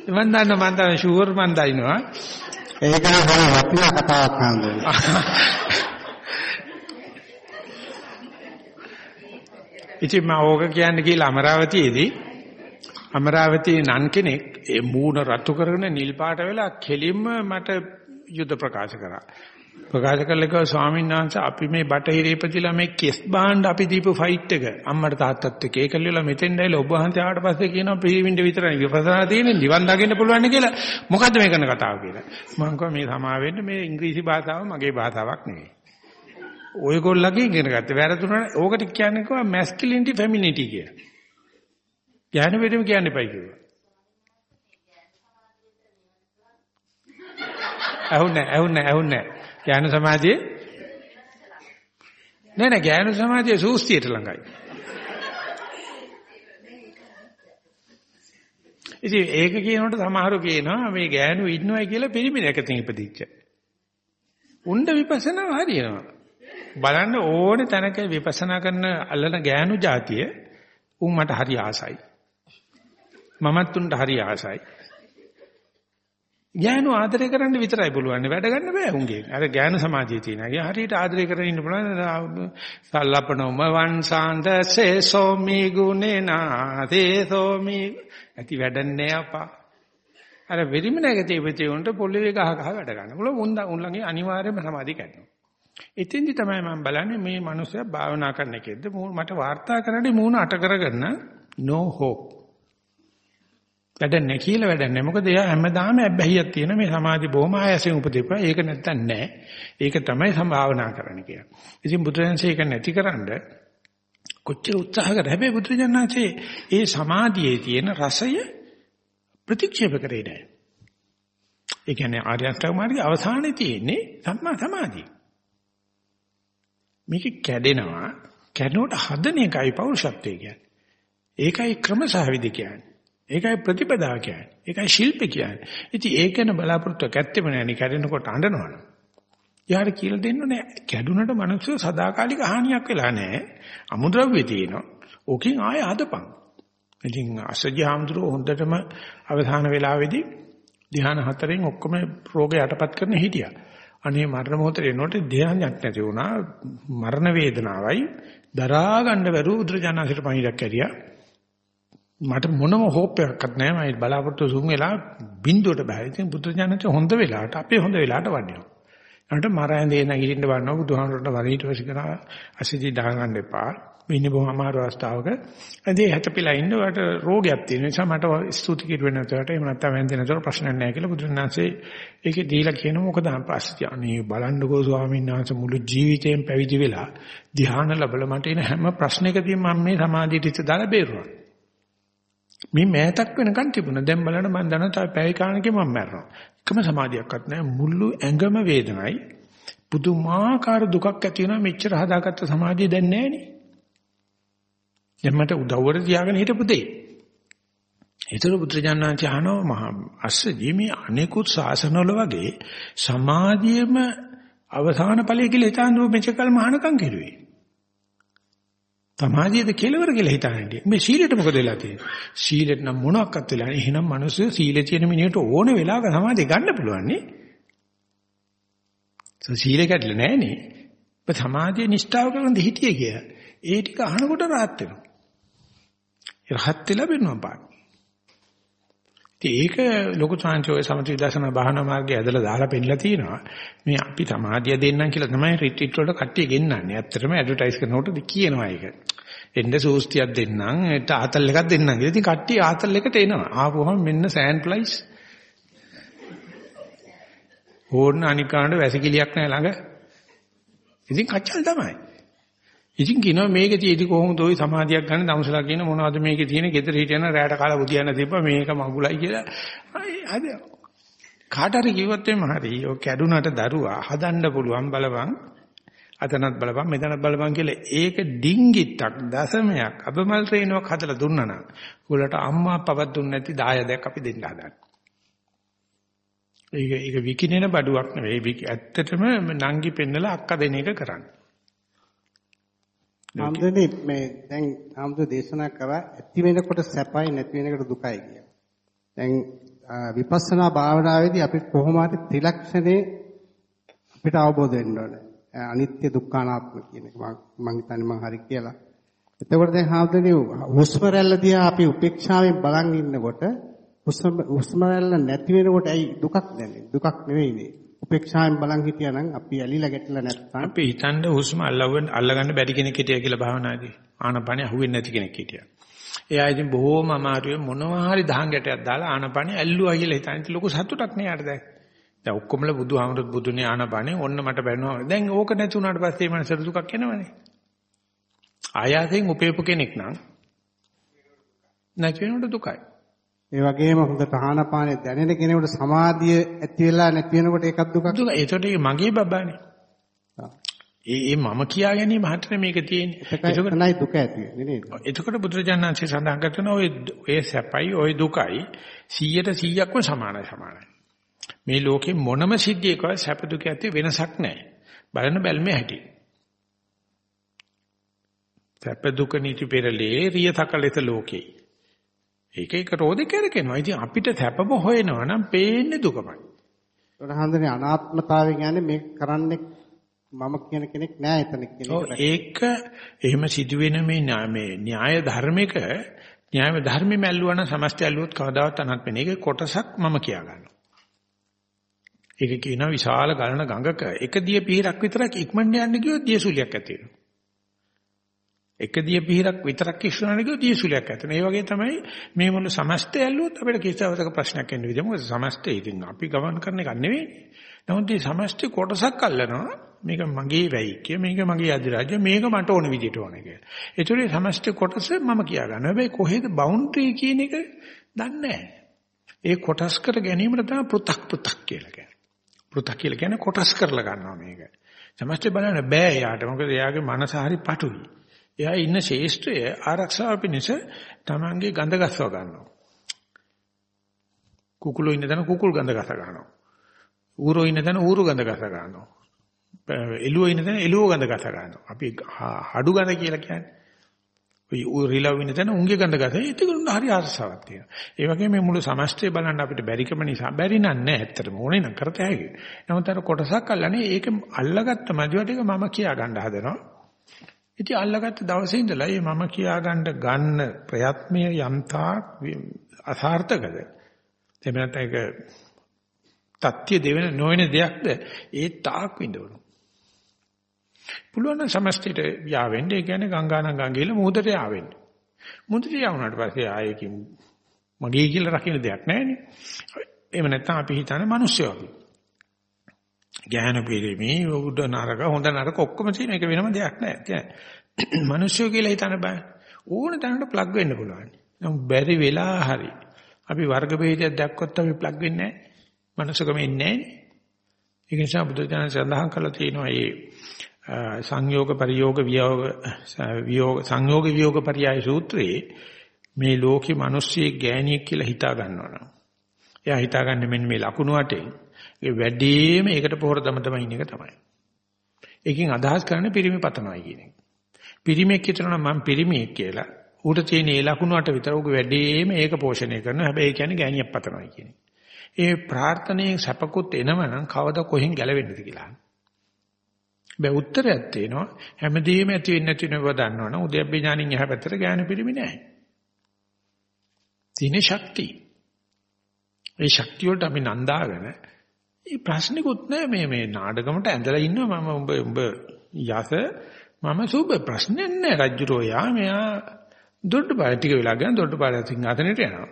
Speaker 1: මම දන්නවා මම දන්නවා ෂුවර් මම දන්නවා.
Speaker 2: ඒක හරි වටිනා කතාවක් හඳුනනවා.
Speaker 1: ඉතින් මම ඕක කියන්නේ කියලා අමරාවතියේදී අමරාවතියේ නන් කෙනෙක් ඒ මූණ රතු කරගෙන නිල් පාට වෙලා කෙලින්ම මට යුද ප්‍රකාශ කරා. ප්‍රකාශ කළා කිව්වා ස්වාමීන් වහන්සේ අපි මේ බටහිරේ ඉපදිලා මේ කෙස් බාණ්ඩ අපි දීපු ෆයිට් එක. අම්මට තාත්තත් එක්ක ඒක ලියලා මෙතෙන් ඇවිල්ලා ඔබ වහන්සේ ආවට පස්සේ කියනවා පිරිමින්ද විතරයි විපස්සනා තියෙන්නේ නිවන් දකින්න පුළුවන් කියලා. මොකද්ද මේ කරන කතාව කියලා. මම කිව්වා මේ සමා වෙන්න මේ ඉංග්‍රීසි භාෂාව මගේ භාෂාවක් නෙවෙයි. ඔයගොල්ලගේ ඉගෙන ගත්ත වැරදුනා ඕකට කියන්නේ කොහොම මැස්කියුලිනිටි ෆෙමිනිටි කියලා ඥාන වේදම කියන්න එපයි කිව්වා ඇහුන්නේ ඇහුන්නේ ඇහුන්නේ ඥාන සමාධියේ නෑ නෑ ඥාන සමාධිය සූස්තියට ළඟයි. ඉතින් ඒක කියනකොට සමහරු කියනවා මේ ඥානු ඉන්නවයි කියලා පිළිමිනකකින් ඉපදිච්ච. උණ්ඩ විපස්සනා හරියනවා. බලන්න ඕනේ තැනක විපස්සනා කරන අල්ලන ඥානු જાතිය උන් මට හරි ආසයි. මමත් උන්ට හරි ආසයි. ඥාන ආදරය කරන්න විතරයි පුළුවන්. වැඩ ගන්න බෑ උන්ගේ. අර ඥාන සමාධිය තියෙනවා. හරියට ආදරය කරගෙන ඉන්න පුළුවන්. සල්ලපනෝම වංසාන්දසේ සෝමි ගුණේනා තේ සෝමි ඇති වැඩන්නේ අපා. අර වෙරිම නැගතේ ඉපතේ උන්ට පොළවේ ගහ ගහ වැඩ ගන්න. පුළුවන් උන් උන් ළඟේ අනිවාර්යයෙන්ම සමාධිය කැඩෙනවා. එතෙන්දි තමයි මම බලන්නේ මේ මිනිස්සයා භාවනා කරන එකෙද්ද මට වාර්තා කරන්නේ මූණ අට කරගන්න no hope වැඩ නැහැ කියලා වැඩ නැහැ. මොකද එයා හැමදාම ඇබ්බැහියක් තියෙන මේ සමාධි බොහොම ආයසෙන් උපදෙපා. ඒක නැත්තම් නැහැ. ඒක තමයි සම්භාවනා කරන්න කියන්නේ. ඉතින් බුදුරජාණන්සේ ඒක නැතිකරන්න කොච්චර උත්සාහ කරා. හැබැයි බුදුරජාණන්සේ ඒ සමාධියේ තියෙන රසය ප්‍රතික්ෂේප කරේ නැහැ. ඒ කියන්නේ ආර්ය අෂ්ටාංග මාර්ගයේ අවසානයේ තියෙන්නේ සම්මා සමාධිය. මේක කැඩෙනවා. කැඩනකොට හදන එකයි පෞරුෂත්වය කියන්නේ. ඒකයි ක්‍රමසහවිදි කියන්නේ. ඒකයි ප්‍රතිපදාව කියන්නේ. ඒකයි ශිල්ප කියන්නේ. ඉතින් ඒක ගැන බලාපොරොත්තුවක් ඇත්තෙම නැහැ. කැඩෙනකොට අඬනවනේ. යාර කියලා දෙන්න නෑ. කැඩුනට මිනිස්සු සදාකාලික හානියක් වෙලා නෑ. අමුද්‍රව්‍ය තියෙනවා. ඕකෙන් ආයෙ හදපන්. ඉතින් අසජි හාමුදුරුවෝ හොඳටම අවධාන වේලාවේදී ධ්‍යාන හතරෙන් ඔක්කොම රෝගය යටපත් කරන හිටියා. අනේ මරණ මොහොතේ එනකොට ධ්‍යානයක් නැති වුණා. මරණ වේදනාවයි දරා ගන්න බැරුව උද්‍රජානසිට පණිඩක් ඇරියා. මට මොනම හෝප් එකක්වත් නැහැ මම බලාපොරොත්තු සුන් වෙලා බින්දුවට බෑ. ඉතින් බුදුරජාණන්ට හොඳ වෙලාවට අපේ හොඳ වෙලාවට වඩිනවා. ඊට මරෑඳේ නැගිටින්න බලනවා බුදුහාමරට වරීට වසිකනා අසිජි දාගන්න එපා. ඉන්නේ බොහොම අමාරු අවස්ථාවක. ඇදී හැතපිලා ඉන්නවට රෝගයක් තියෙන නිසා මට ස්තුති කිරුවේ නැතවට එහෙම නැත්නම් වැන්දේ නැතවට ප්‍රශ්නයක් නැහැ කියලා බුදුරජාණන්සේ ඒකේ දීලා කියනවා මොකද පස්සේ අනේ බලන්නකෝ ස්වාමීන් වහන්සේ මුළු ජීවිතේම පැවිදි වෙලා ධ්‍යාන ලැබලා මට එන හැම ප්‍රශ්නයකදීම මම මේ සමාධියට ඉත දාලා බේරුවා. මේ මෑතක් වෙනකන් තිබුණා. දැන් බලන්න මම දන්නවා තව පැය කාණකේ මම මැරෙනවා. එකම සමාධියක්වත් නැහැ. මුළු ඇඟම වේදනයි. පුදුමාකාර දුකක් ඇති වෙනවා මෙච්චර හදාගත්ත සමාධිය දැන් නැහැනේ. දැන් මට උදව්වට තියාගෙන හිටපු දෙයි. ඒතර පුත්‍රජානනාච අහනවා මහා අස්සජී මේ අනෙකුත් ශාසනවල වගේ සමාධියම අවසාන ඵලය කියලා හිතාඳු මෙච්චකල් මහානකම් කෙරුවේ. සමාධියද කෙලවර කියලා හිතන්නේ. මේ සීලෙට මොකද වෙලා තියෙන්නේ? සීලෙට නම් මොනක්වත් වෙලා නැහැ. එහෙනම් මිනිස්සු සීලේ තියෙන මිනිහට ඕන වෙලාවක සමාධිය ගන්න පුළුවන් නේ. සීලෙ කැඩලා නැහැ නේ. ඔබ සමාධිය නිෂ්ඨාව කරන් හිටියේ කියලා. ඒ ටික අහනකොට rahat වෙනවා. Rahat වෙලා වෙනවා පාන. ඒක ලොකු සංචෝය සමථ විදර්ශනා භාවනා මාර්ගය ඇදලා දාලා පෙන්නලා තියෙනවා. මේ අපි සමාධිය දෙන්නම් කියලා තමයි රිට්‍රීට් වලට කට්ටිය ගෙන්නන්නේ. ඇත්තටම ඇඩ්වර්ටයිස් කරනකොට කියනවා ඒක. එන්න සූස්තියක් දෙන්නම්, ඒත් ආතල් එකක් දෙන්නම් කියලා. ඉතින් කට්ටිය ආතල් එකට එනවා. ආපුවම මෙන්න සෑන්ඩ් ප්ලයිස්. ඕන්න අනිකාණ්ඩ වැසිකිලියක් නැහැ ළඟ. ඉතින් කච්චල් තමයි. ඉතින් කියනවා මේකේ තියෙදි කොහොමද ওই සමාධියක් ගන්න දවසලා කියන මොනවද මේකේ තියෙන gedara හිටියන රැයට කාලා බුදියන්න තිබ්බා මේක මගුලයි කියලා. අද කාට හරි කිව්වොත් එimhe හරි. ඔය කැඩුනට දරුවා හදන්න පුළුවන් බලවන්. අතනත් බලපන් මෙතනත් බලපන් කියලා ඒක ඩිංගිත්තක් දශමයක් අබමල් රේනුවක් හදලා දුන්නා නම් උගලට අම්මා පවක් දුන්නේ නැති දායදයක් අපි දෙන්න හදන්නේ. ඒක ඒක විකිනෙන බඩුවක් නෙවෙයි ඇත්තටම නංගි පෙන්නලා අක්ක දෙන එක කරන්නේ.
Speaker 2: ආම්දනේ මේ දැන් ආම්ද දේශනා කරා ඇති වෙනකොට සැපයි නැති වෙනකොට දුකයි කියලා. දැන් විපස්සනා භාවනාවේදී අපි කොහොම හරි ත්‍රිලක්ෂණේ අපිට අවබෝධ වෙන්න ඕනේ. අනිත්‍ය දුක්ඛ අනාත්ම කියන එක මම හිතන්නේ මම හරි කියලා. එතකොට දැන් ආම්දනේ හුස්ම රැල්ල දිහා අපි උපේක්ෂාවෙන් බලන් ඉන්නකොට හුස්ම හුස්ම රැල්ල නැති වෙනකොට ඇයි දුකක් දැනෙන්නේ? දුකක් නෙවෙයිනේ. උපේක්ෂාවෙන් බලන් හිටියානම් අපි ඇලිලා ගැටිලා නැත්නම්
Speaker 1: අපි හිතන්නේ හුස්ම අල්ලවෙන් අල්ලගන්න බැරි කෙනෙක් හිටියා කියලා භාවනාදී. ආනපනිය අහුවෙන්නේ නැති කෙනෙක් හිටියා. එයා ඉතින් බොහෝම අමාරුවෙන් මොනවා හරි දහං ගැටයක් දාලා ආනපනිය ඇල්ලුවා කියලා හිතන්නේ ලොකු සතුටක් නේ යාට දැන්. දැන් ඔක්කොමල බුදුහාමුදුරුත් බුදුනේ ආනපනිය ඔන්න මට බැලුවා. දැන් ඕක නැති වුණාට පස්සේ මනස දුකක් එනවනේ. ආයාසයෙන් උපේපු කෙනෙක් නම් නැති වෙනකොට දුකයි.
Speaker 2: ඒ වගේම හොඳ තහනපානේ දැනෙන කෙනෙකුට සමාධිය ඇති වෙලා නැති වෙනකොට ඒකත් දුකක්.
Speaker 1: දුක. ඒකට මගේ බබානේ. ඒ ඒ මම කියා ගැනීම හතර මේක තියෙන්නේ.
Speaker 2: ඒකට නයි දුක ඇති වෙන්නේ නේද?
Speaker 1: එතකොට බුදුරජාණන්සේ සඳහන් කරන ඔය ඔය සැපයි ඔය දුකයි 100ට 100ක්ම සමානයි සමානයි. මේ ලෝකේ මොනම සිද්ධියකවත් සැප දුක ඇති වෙනසක් නැහැ. බලන බැල්මේ හැටි. සැප දුක නිති පෙරලේ රිය තකලෙත ලෝකේ. ඒක එක රෝදේ කරකිනවා. ඉතින් අපිට සැපම හොයනවා නම් පේන්නේ දුකමයි.
Speaker 2: ඒකට හන්දනේ අනාත්මතාවය කියන්නේ මේක කරන්නේ මම කියන කෙනෙක් නෑ එතන
Speaker 1: කියන ඒක එහෙම සිදුවෙන මේ මේ න්‍යාය ධර්මික න්‍යාය ධර්මෙම ඇල්ලුවා නම් සමස්තය ඇල්ලුවොත් කවදාවත් අනත් වෙන්නේ. ඒක කොටසක් මම කියා ගන්නවා. ඒක කියනවා විශාල ගලන ගඟක එක දිය පිහිරක් විතරක් ඉක්මනට යන්න ගියොත් දියසුලියක් ඇති වෙනවා. එක දිය පිහිරක් විතරක් ඉස්සරහට ගියොත් දියසුලයක් ඇතන. ඒ වගේ තමයි මේ මොන සමස්තය ඇල්ලුවොත් අපිට කිසිවක ප්‍රශ්නයක් එන්නේ විදිහ. මොකද සමස්තය ඉතින් අපි ගමන් කරන එකක් නෙවෙයි. නමුත් මේ සමස්තය කොටසක් අල්ලනවා. මේක මගේ වැයික්‍ය, මේක මගේ අධිරාජ්‍ය, මේක මට ඕන විදිහට ඕනේ කියලා. ඒතරේ සමස්ත කොටස මම කියා ගන්න. හැබැයි කොහෙද බවුන්ඩරි කියන එක දන්නේ ඒ කොටස් කර ගැනීමට තමයි පෘ탁 පෘ탁 කියලා කියන්නේ. පෘ탁 කියලා කියන්නේ කොටස් කරලා ගන්නවා මේක. සමස්තය බලන්න බෑ යාට. මොකද එයාගේ මනස හරි පටුයි. එයා ඉන්න ශේෂ්ත්‍රය ආරක්ෂාව පිණිස තමන්ගේ ගඳ ගස්ව ගන්නවා. කුකුලෝ ඉන්න තැන කුකුල් ගඳ ගස ගන්නවා. ඌරෝ ඉන්න තැන ඌරු ගඳ ගස ගන්නවා. එළුව ඉන්න තැන එළුව ගඳ ගස ගන්නවා. අපි හඩු ගඳ කියලා කියන්නේ. ඔය රිලව් ඉන්න තැන උන්ගේ ගඳ ගස ඒකෙන් හරි ආසාවක් තියෙනවා. ඒ වගේම මේ මුළු සමස්තය බලන්න අපිට බැරිකම නිසා බැරි නෑ ඇත්තටම ඕනේ නම් කරත හැකි. නමුත් අර කොටසක් අල්ලන්නේ ඒක අල්ලගත්ත මදිවට ඒක මම කියා ගන්න හදනවා. ඉතින් අල්ලගත්ත දවසේ ඉඳලා මේ මම කියා ගන්න ගන්න ප්‍රයත්නය යම්තා අසාර්ථකද? එහෙම නැත්නම් ඒක තත්‍ය දෙවෙන නොවන දෙයක්ද ඒ තාක් විඳවනවා. පුළුවන් නම් සමස්තයට යාවෙන්න ඒ කියන්නේ ගංගානම් ගංගේල මුහුදට යාවෙන්න. මුහුදට යවුනාට පස්සේ ආයේකින් මගේ කියලා රකින්න දෙයක් නැහැනේ. එහෙම නැත්නම් අපි හිතන්නේ මිනිස්සු වගේ. ඥාන පිළිමේ උඩ නරක හොඳ නරක ඔක්කොම තියෙන එක වෙනම දෙයක් නෑ. මිනිස්සු කියලා හිතන්න බෑ. ඕන තැනකට ප්ලග් වෙන්න පුළුවන්. නමුත් බැරි වෙලා හරි අපි වර්ග ભેදයක් දැක්කොත් අපි ප්ලග් වෙන්නේ නෑ. මනුස්සකම ඉන්නේ නැහැ. ඒක නිසා බුදුදහම සඳහන් කළා තියෙනවා මේ සංයෝග පරියෝග වියෝග වියෝග සංයෝග වියෝග පරියාය සූත්‍රයේ මේ ලෝකේ මිනිස්සෙක් ගෑණියෙක් කියලා හිතා ගන්නවා. එයා හිතාගන්නේ මෙන්න මේ ලකුණු වටේ. ඒ වැඩිම ඒකට පොහොර දම තමයි ඉන්න එක තමයි. ඒකෙන් අදහස් කරන්නේ පිරිමි පතනවායි කියන එක. පිරිමියෙක් හිතනවා මම පිරිමියෙක් කියලා. ඌට තියෙන ඒ ලකුණු වට විතර උගේ වැඩිම ඒක පෝෂණය කරනවා. හැබැයි ඒ කියන්නේ ගෑණියක් පතනවායි කියන එක. ඒ ප්‍රාර්ථනාවේ සැපකුත් එනවනම් කවදා කොහෙන් ගැලවෙන්නද කියලා. බෑ උත්තරයක් තියෙනවා හැමදේම ඇති වෙන්නේ නැති වෙනව දන්නවනම් උද්‍යප්පේ ඥානින් එහා පැත්තට ගෑනු පිළිමි නැහැ. තියෙන ශක්තිය. ඒ ශක්තිය වලට අපි නන්දාගෙන මේ ප්‍රශ්නිකුත් නැහැ මේ මේ නාඩගමට ඇඳලා ඉන්නවා මම උඹ උඹ යස මම සුබ ප්‍රශ්නයක් නැහැ රජුරෝ යා මෙයා දොඩ බාල ටික වෙලා ගියා දොඩ බාල සිංහාසනෙට යනවා.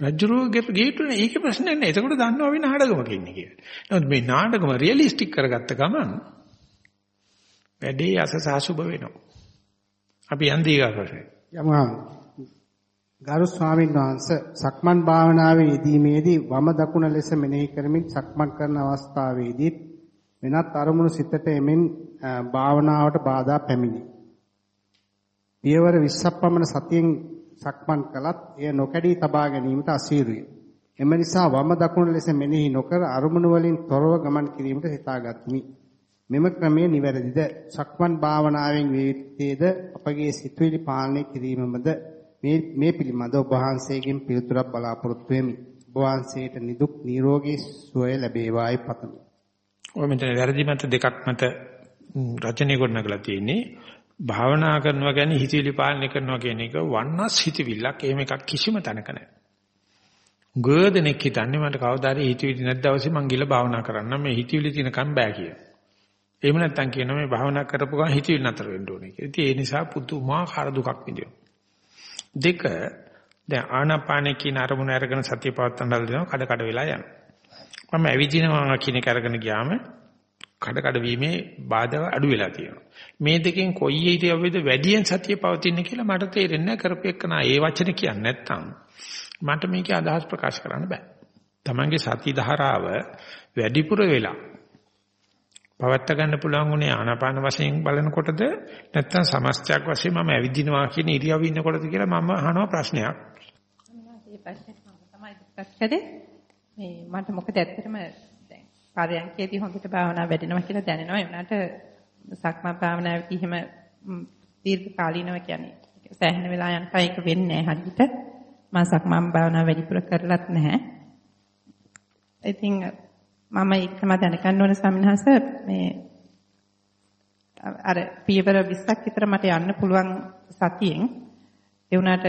Speaker 1: රජුරෝ ගේටුනේ ඒකේ ප්‍රශ්නයක් නැහැ. එතකොට දන්නවා අපි නාඩගමක ඉන්නේ කියලා. නමුත් මේ නාඩගම රියලිස්ටික් කරගත්ත ගමන් වැඩේ අසසාසුබ වෙනවා. අපි යන්දී ගාපරේ.
Speaker 2: යමු ගරු ස්වාමීන් වහන්සේ සක්මන් භාවනාවේ යෙදීමේදී වම දකුණ ලෙස මෙනෙහි කරමින් සක්මන් කරන අවස්ථාවේදී වෙනත් අරමුණු සිතට එමින් අ, භාවනාවට බාධා පැමිණි. පියවර 20ක් පමණ සතියෙන් සක්මන් කළත් එය නොකඩී තබා ගැනීමට අසීරුය. එම නිසා වම දකුණ ලෙස මෙනෙහි නොකර අරමුණු වලින් තොරව ගමන් කිරීමට සිතාගත්මි. මෙම ක්‍රමය නිවැරදිද? සක්මන් භාවනාවෙන් වේත්තේද අපගේ සිතුවිලි පාලනය කිරීමමද මේ මේ පිළිබඳ ඔබ වහන්සේගෙන් පිළිතුරක් බලාපොරොත්තු වෙමි. ඔබ වහන්සේට නිදුක් නිරෝගී සුවය ලැබේවායි පතමි.
Speaker 1: ඔය මෙතන වැරදි මත දෙකක් මත ම්, රචනය කරනකලා තියෙන්නේ භාවනා කරනවා කියන්නේ හිතවිලි පාලනය කරනවා කියන එක වන්නස් හිතවිල්ලක් එහෙම එකක් කිසිම තැනක නැහැ. ගොඩනෙක් හිතන්නේ මට කවදා හරි හිතවිලි නැද්ද දවසේ මං ගිහලා භාවනා කරන්න මේ හිතවිලි තියෙනකම් බෑ කියලා. එහෙම නැත්නම් කියනවා මේ භාවනා කරපු ගමන් හිතවිලි නතර වෙන්න ඕනේ කියලා. ඉතින් ඒ නිසා පුදුමාකාර දුකක් විඳිනවා. දෙක දැන් ආනාපානේ කියන අරමුණ අරගෙන සතිය පවත්වන්න හදනවා කඩ කඩ වෙලා යනවා. මම ඇවිදිනවා කියන එක අරගෙන ගියාම කඩ කඩ වීමේ බාධා අඩු වෙලා තියෙනවා. මේ දෙකෙන් කොයි ඉරියව්වේද වැඩියෙන් සතිය පවතින්නේ කියලා මට තේරෙන්නේ නැහැ කරපෙන්න ඒ වචනේ කියන්නේ නැත්තම් මට මේකේ අදහස් ප්‍රකාශ කරන්න බෑ. Tamange සති ධාරාව වැඩිපුර වෙලා පවත්ත ගන්න පුළුවන් උනේ ආනාපාන වශයෙන් බලනකොටද නැත්නම් සමස්තයක් වශයෙන් මම ඇවිදිනවා කියන ඉරියව්වේ ඉන්නකොටද කියලා මම අහනවා ප්‍රශ්නයක්.
Speaker 4: මේ ප්‍රශ්නේ මම තමයි discuss කරේ. මේ මට මොකද ඇත්තටම දැන් පරයන්කේදී හොඳට භාවනා වැඩෙනවා කියලා දැනෙනවා. ඒ වුණාට සක්මන් භාවනාවේදී එහෙම ම්, දීර්ඝ කාලීනව කියන්නේ සෑහෙන වෙලා යනකම් ඒක වෙන්නේ නැහැ හරියට. මම සක්මන් භාවනාව වැඩිපුර කරලත් නැහැ. ඉතින් මම එකම දැනගන්න ඕන සමිනහස මේ අර පියවර 20ක් විතර මට යන්න පුළුවන් සතියෙන්. ඒ වුණාට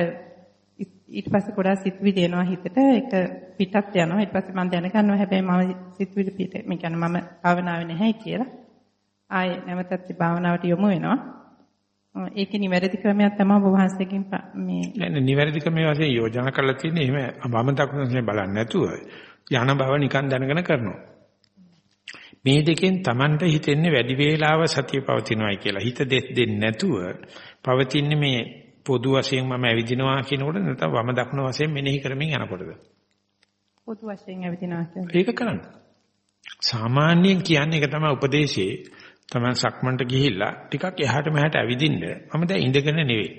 Speaker 4: ඊට පස්සේ ගොඩාක් සිතුවිලි එනවා හිතට. ඒක පිටත් යනවා. ඊට පස්සේ මම දැනගන්නවා හැබැයි මම සිතුවිලි පිට මේ කියන්නේ මම භාවනාවේ නැහැ කියලා. ආයේ නැවතත් භාවනාවට යොමු වෙනවා. ඒකේ නිවැරදි ක්‍රමයක් තමයි ඔබ වහන්සේගෙන් ප- මේ
Speaker 1: නෑ නිවැරදි ක්‍රමයේ වශයෙන් යෝජනා කරලා තියෙන්නේ එහෙම වම දකුණ වශයෙන් බලන්නේ නැතුව යන බව නිකන් දැනගෙන කරනවා. මේ දෙකෙන් Tamanට හිතෙන්නේ වැඩි වේලාව සතිය පවතිනවායි කියලා. හිත දෙස් දෙන්නේ නැතුව පවතින්නේ මේ පොදු වශයෙන් මම ඇවිදිනවා කියනකොට නැත්නම් වම දකුණ වශයෙන් මෙනෙහි කරමින් යනකොටද.
Speaker 4: පොදු වශයෙන් ඇවිදිනවා කියන්නේ
Speaker 1: ඒක කරන්න. සාමාන්‍යයෙන් කියන්නේ ඒක තමයි උපදේශයේ තමන් සක්මන්ට ගිහිල්ලා ටිකක් එහාට මෙහාට ඇවිදින්න මම දැන් ඉඳගෙන නෙවෙයි.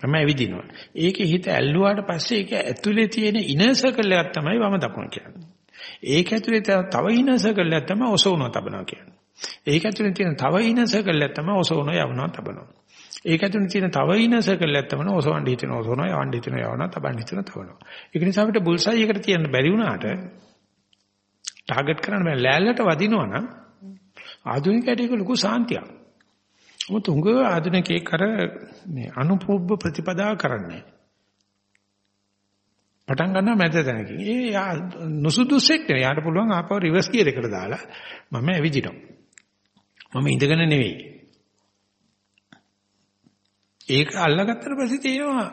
Speaker 1: මම ඇවිදිනවා. ඒකේ හිත ඇල්ලුවාට පස්සේ ඒක ඇතුලේ තියෙන ඉනර් සර්කල් එකක් තමයි වම දකුණ කියන්නේ. ඒක ඇතුලේ තව- තව ඉනර් සර්කල් එකක් තමයි ඔසවනවා තබනවා කියන්නේ. ඒක ඇතුලේ තියෙන තව ඉනර් සර්කල් එකක් තමයි ඔසවනවා යවනවා තබනවා. ඒක ඇතුලේ තියෙන තව ඉනර් සර්කල් එකක් තමයි ඔසවන්න හිතෙන ඔසවනවා යවන්න හිතෙන යවනවා තබන්න හිතෙන තබනවා. ඒක නිසා අපිට බුල්සයි එකට තියන්න බැරි වුණාට ටාගට් කරන්න බෑ ලෑල්ලට වදිනවා නම් ආධුනිකයට ඒක ලොකු සාන්තියක්. මොකද උංග ආධුනිකේ කර මේ අනුපූර්ව ප්‍රතිපදාව කරන්නේ. පටන් ගන්නවා මැද තැනකින්. ඒ යා නුසුදුසෙක් නෙවෙයි. යාට පුළුවන් ආපහු රිවර්ස් ගියර් එකට දාලා මම ඇවිදිනවා. මම ඉඳගෙන නෙවෙයි. ඒක අල්ලගත්තට පස්සේ තියෙනවා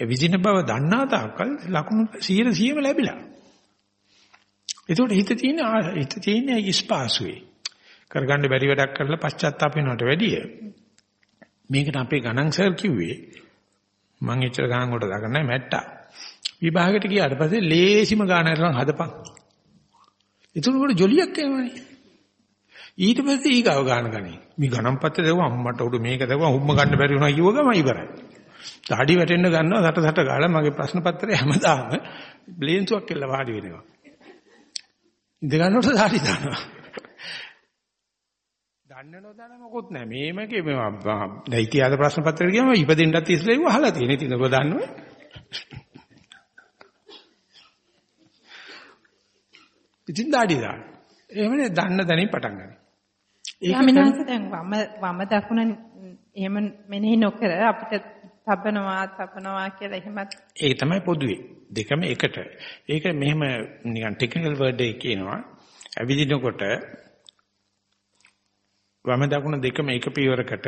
Speaker 1: ඇවිදින බව දන්නා තාක්කල් ලකුණු 100 ලැබිලා. ඒකට හිත තියෙන ආ- හිත තියෙන ඉස්පාසුවේ. කරගන්න බැරි වැඩක් කරලා පශ්චාත්තාප වෙනවට වැඩිය. මේකට අපේ ගණන් සර් කිව්වේ මම එච්චර ගණන් වලට දාගන්නේ මැට්ටා. විභාගයට ගියාට පස්සේ ලේසිම ගාන අරන් හදපන්. ඒතුළු වල ජොලියක් එනවනේ. ඊට පස්සේ ඊගාව ගාන ගනි. මේ ගණන් පත්‍රය දෙවුවා අම්මට උඩ මේක දෙවුවා හුම්ම ගන්න බැරි වුණා කිව්ව ගම ඉවරයි. දාඩි වැටෙන්න ගන්නවා සට සට ගාලා මගේ ප්‍රශ්න පත්‍රය හැමදාම බ්ලේන්සුවක් කියලා වාඩි වෙනවා. ඉඳ ගන්නකොට දාඩි දානවා. දන්න නොදන්න මොකොත් නැහැ. මේමකේ මේවා දැන් ඉතිහාස ප්‍රශ්න පත්‍රයට ගියාම ඉපදෙන්නත් ඉස්සෙල්ලා ඒව අහලා තියෙන. ඉතින් ඔබ දන්නවද? ඉතින් දාඩි දාන්න. එහෙමනේ දන්න දැනින් පටන් ගන්න.
Speaker 4: ස්වාමිනාස දැන් වම වම දකුණ එහෙම මෙනෙහි නොකර අපිට තබනවා තබනවා කියලා එහෙමත්
Speaker 1: ඒක තමයි පොදුවේ. දෙකම එකට. ඒක මෙහෙම නිකන් ටෙක්නිකල් වර්ඩ් එකේ කියනවා. ඇවිදිනකොට වම දකුණ දෙකම එක පියවරකට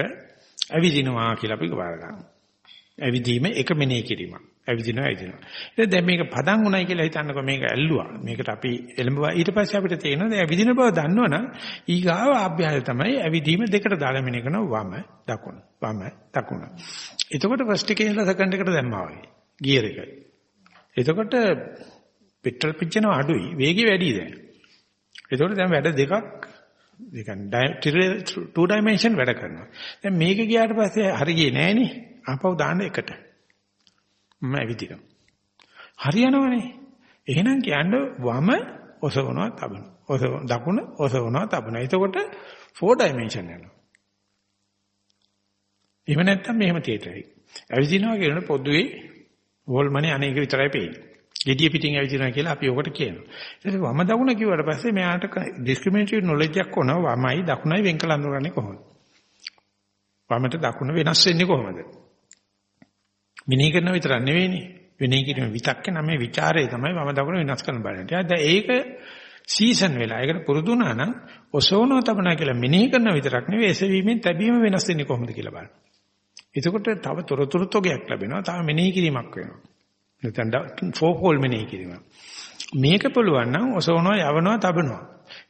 Speaker 1: ඇවිදිනවා කියලා අපි ගාර ගන්නවා. ඇවිදීම එක මෙනෙහි කිරීම. ඇවිදිනවා ඇවිදිනවා. ඉතින් දැන් මේක පදන් උනායි කියලා හිතන්නකො මේක ඇල්ලුවා. මේකට අපි එළඹුවා. ඊට පස්සේ අපිට තේරෙනවා දැන් ඇවිදින බව දන්නවනම් ඊගාව ආභ්‍යාය තමයි ඇවිදීම දෙකට දාලා මෙනෙහි කරනවා වම දකුණ වම දකුණ. එතකොට ෆස්ට් එකේ ඉඳලා සෙකන්ඩ් එකට දැම්මා වගේ. ගියර් එක. එතකොට පෙට්‍රල් පිච්චෙනවා අඩුයි. වේගය වැඩි දැන්. ඒතකොට දැන් වැඩ දෙකක් ඒ කියන්නේ two dimension වැඩ කරනවා. දැන් මේක ගියාට පස්සේ හරියන්නේ නැහනේ. ආපහු දාන්න එකට. මම ඇවිදිනවා. හරියනවනේ. එහෙනම් කියන්නේ වම ඔසවනවා තබනවා. ඔසව දකුණ ඔසවනවා තබනවා. එතකොට four dimension යනවා. එහෙම නැත්නම් මෙහෙම තියෙතයි. ඇවිදිනවා කියන පොදුවේ වෝල්මනේ අනේක විතරයි පේන්නේ. Gediya පිටින් ඇවිදිනවා කියලා අපි ඔකට කියනවා. ඊට පස්සේ වම දකුණ කිව්වට පස්සේ මෙයාට discriminative knowledge එකක් ඕනවා වමයි දකුණයි වෙන් කළ අඳුරන්නේ කොහොමද? වමට දකුණ වෙනස් වෙන්නේ කොහොමද? මිනී කරන විතරක් නෙවෙයිනේ. විනය කිරීම විතක්කේ නම් මේ ਵਿਚාරය තමයි වම දකුණ වෙනස් කරන බලන්න. දැන් ඒක සීසන් වෙලා ඒකට පුරුදු වුණා නම් ඔසවනවා තබනවා කියලා මෙනෙහි කරන විතරක් නෙවෙයි එසවීමෙන් තැබීම වෙනස් වෙන්නේ කොහොමද කියලා බලන්න. එතකොට තව තොරතුරු තොගයක් ලැබෙනවා. තව මෙනෙහි කිරීමක් වෙනවා. නැත්නම් ෆෝකෝල් මෙනෙහි කිරීම. මේක පුළුවන් නම් ඔසවනවා යවනවා තබනවා.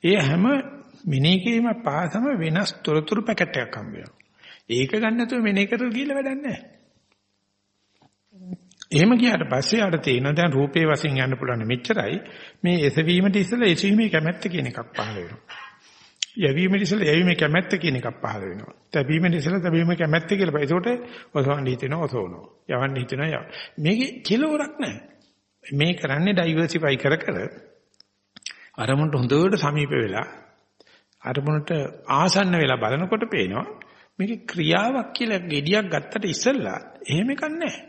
Speaker 1: ඒ හැම මෙනෙහි කිරීම පාසම වෙනස් තොරතුරු පැකට් එකක් හම්බ වෙනවා. ඒක ගන්න නැතුව මෙනෙහි කරලා ගිහලා වැඩක් නැහැ. එහෙම ගියාට පස්සේ ආට තේිනවා දැන් රූපේ වශයෙන් යන්න පුළුවන් මෙච්චරයි මේ එසවීමට ඉස්සෙල්ලා එසවීමේ කැමැත්ත කියන එකක් පහළ වෙනවා. යැවීමට ඉස්සෙල්ලා යැවීමේ කැමැත්ත කියන එකක් පහළ වෙනවා. තැබීමට ඉස්සෙල්ලා තැබීමේ කැමැත්ත කියලා බයි. ඒකට ඔසවන්න හිතෙනවා ඔසවනවා. යවන්න හිතෙනවා යව. මේකේ කෙලවරක් නැහැ. මේ කරන්නේ ඩයිවර්සිෆයි කර කර අරමුණට හොඳට සමීප වෙලා අරමුණට ආසන්න වෙලා බලනකොට පේනවා මේකේ ක්‍රියාවක් කියලා gediyak ගත්තට ඉස්සෙල්ලා එහෙම එකක් නැහැ.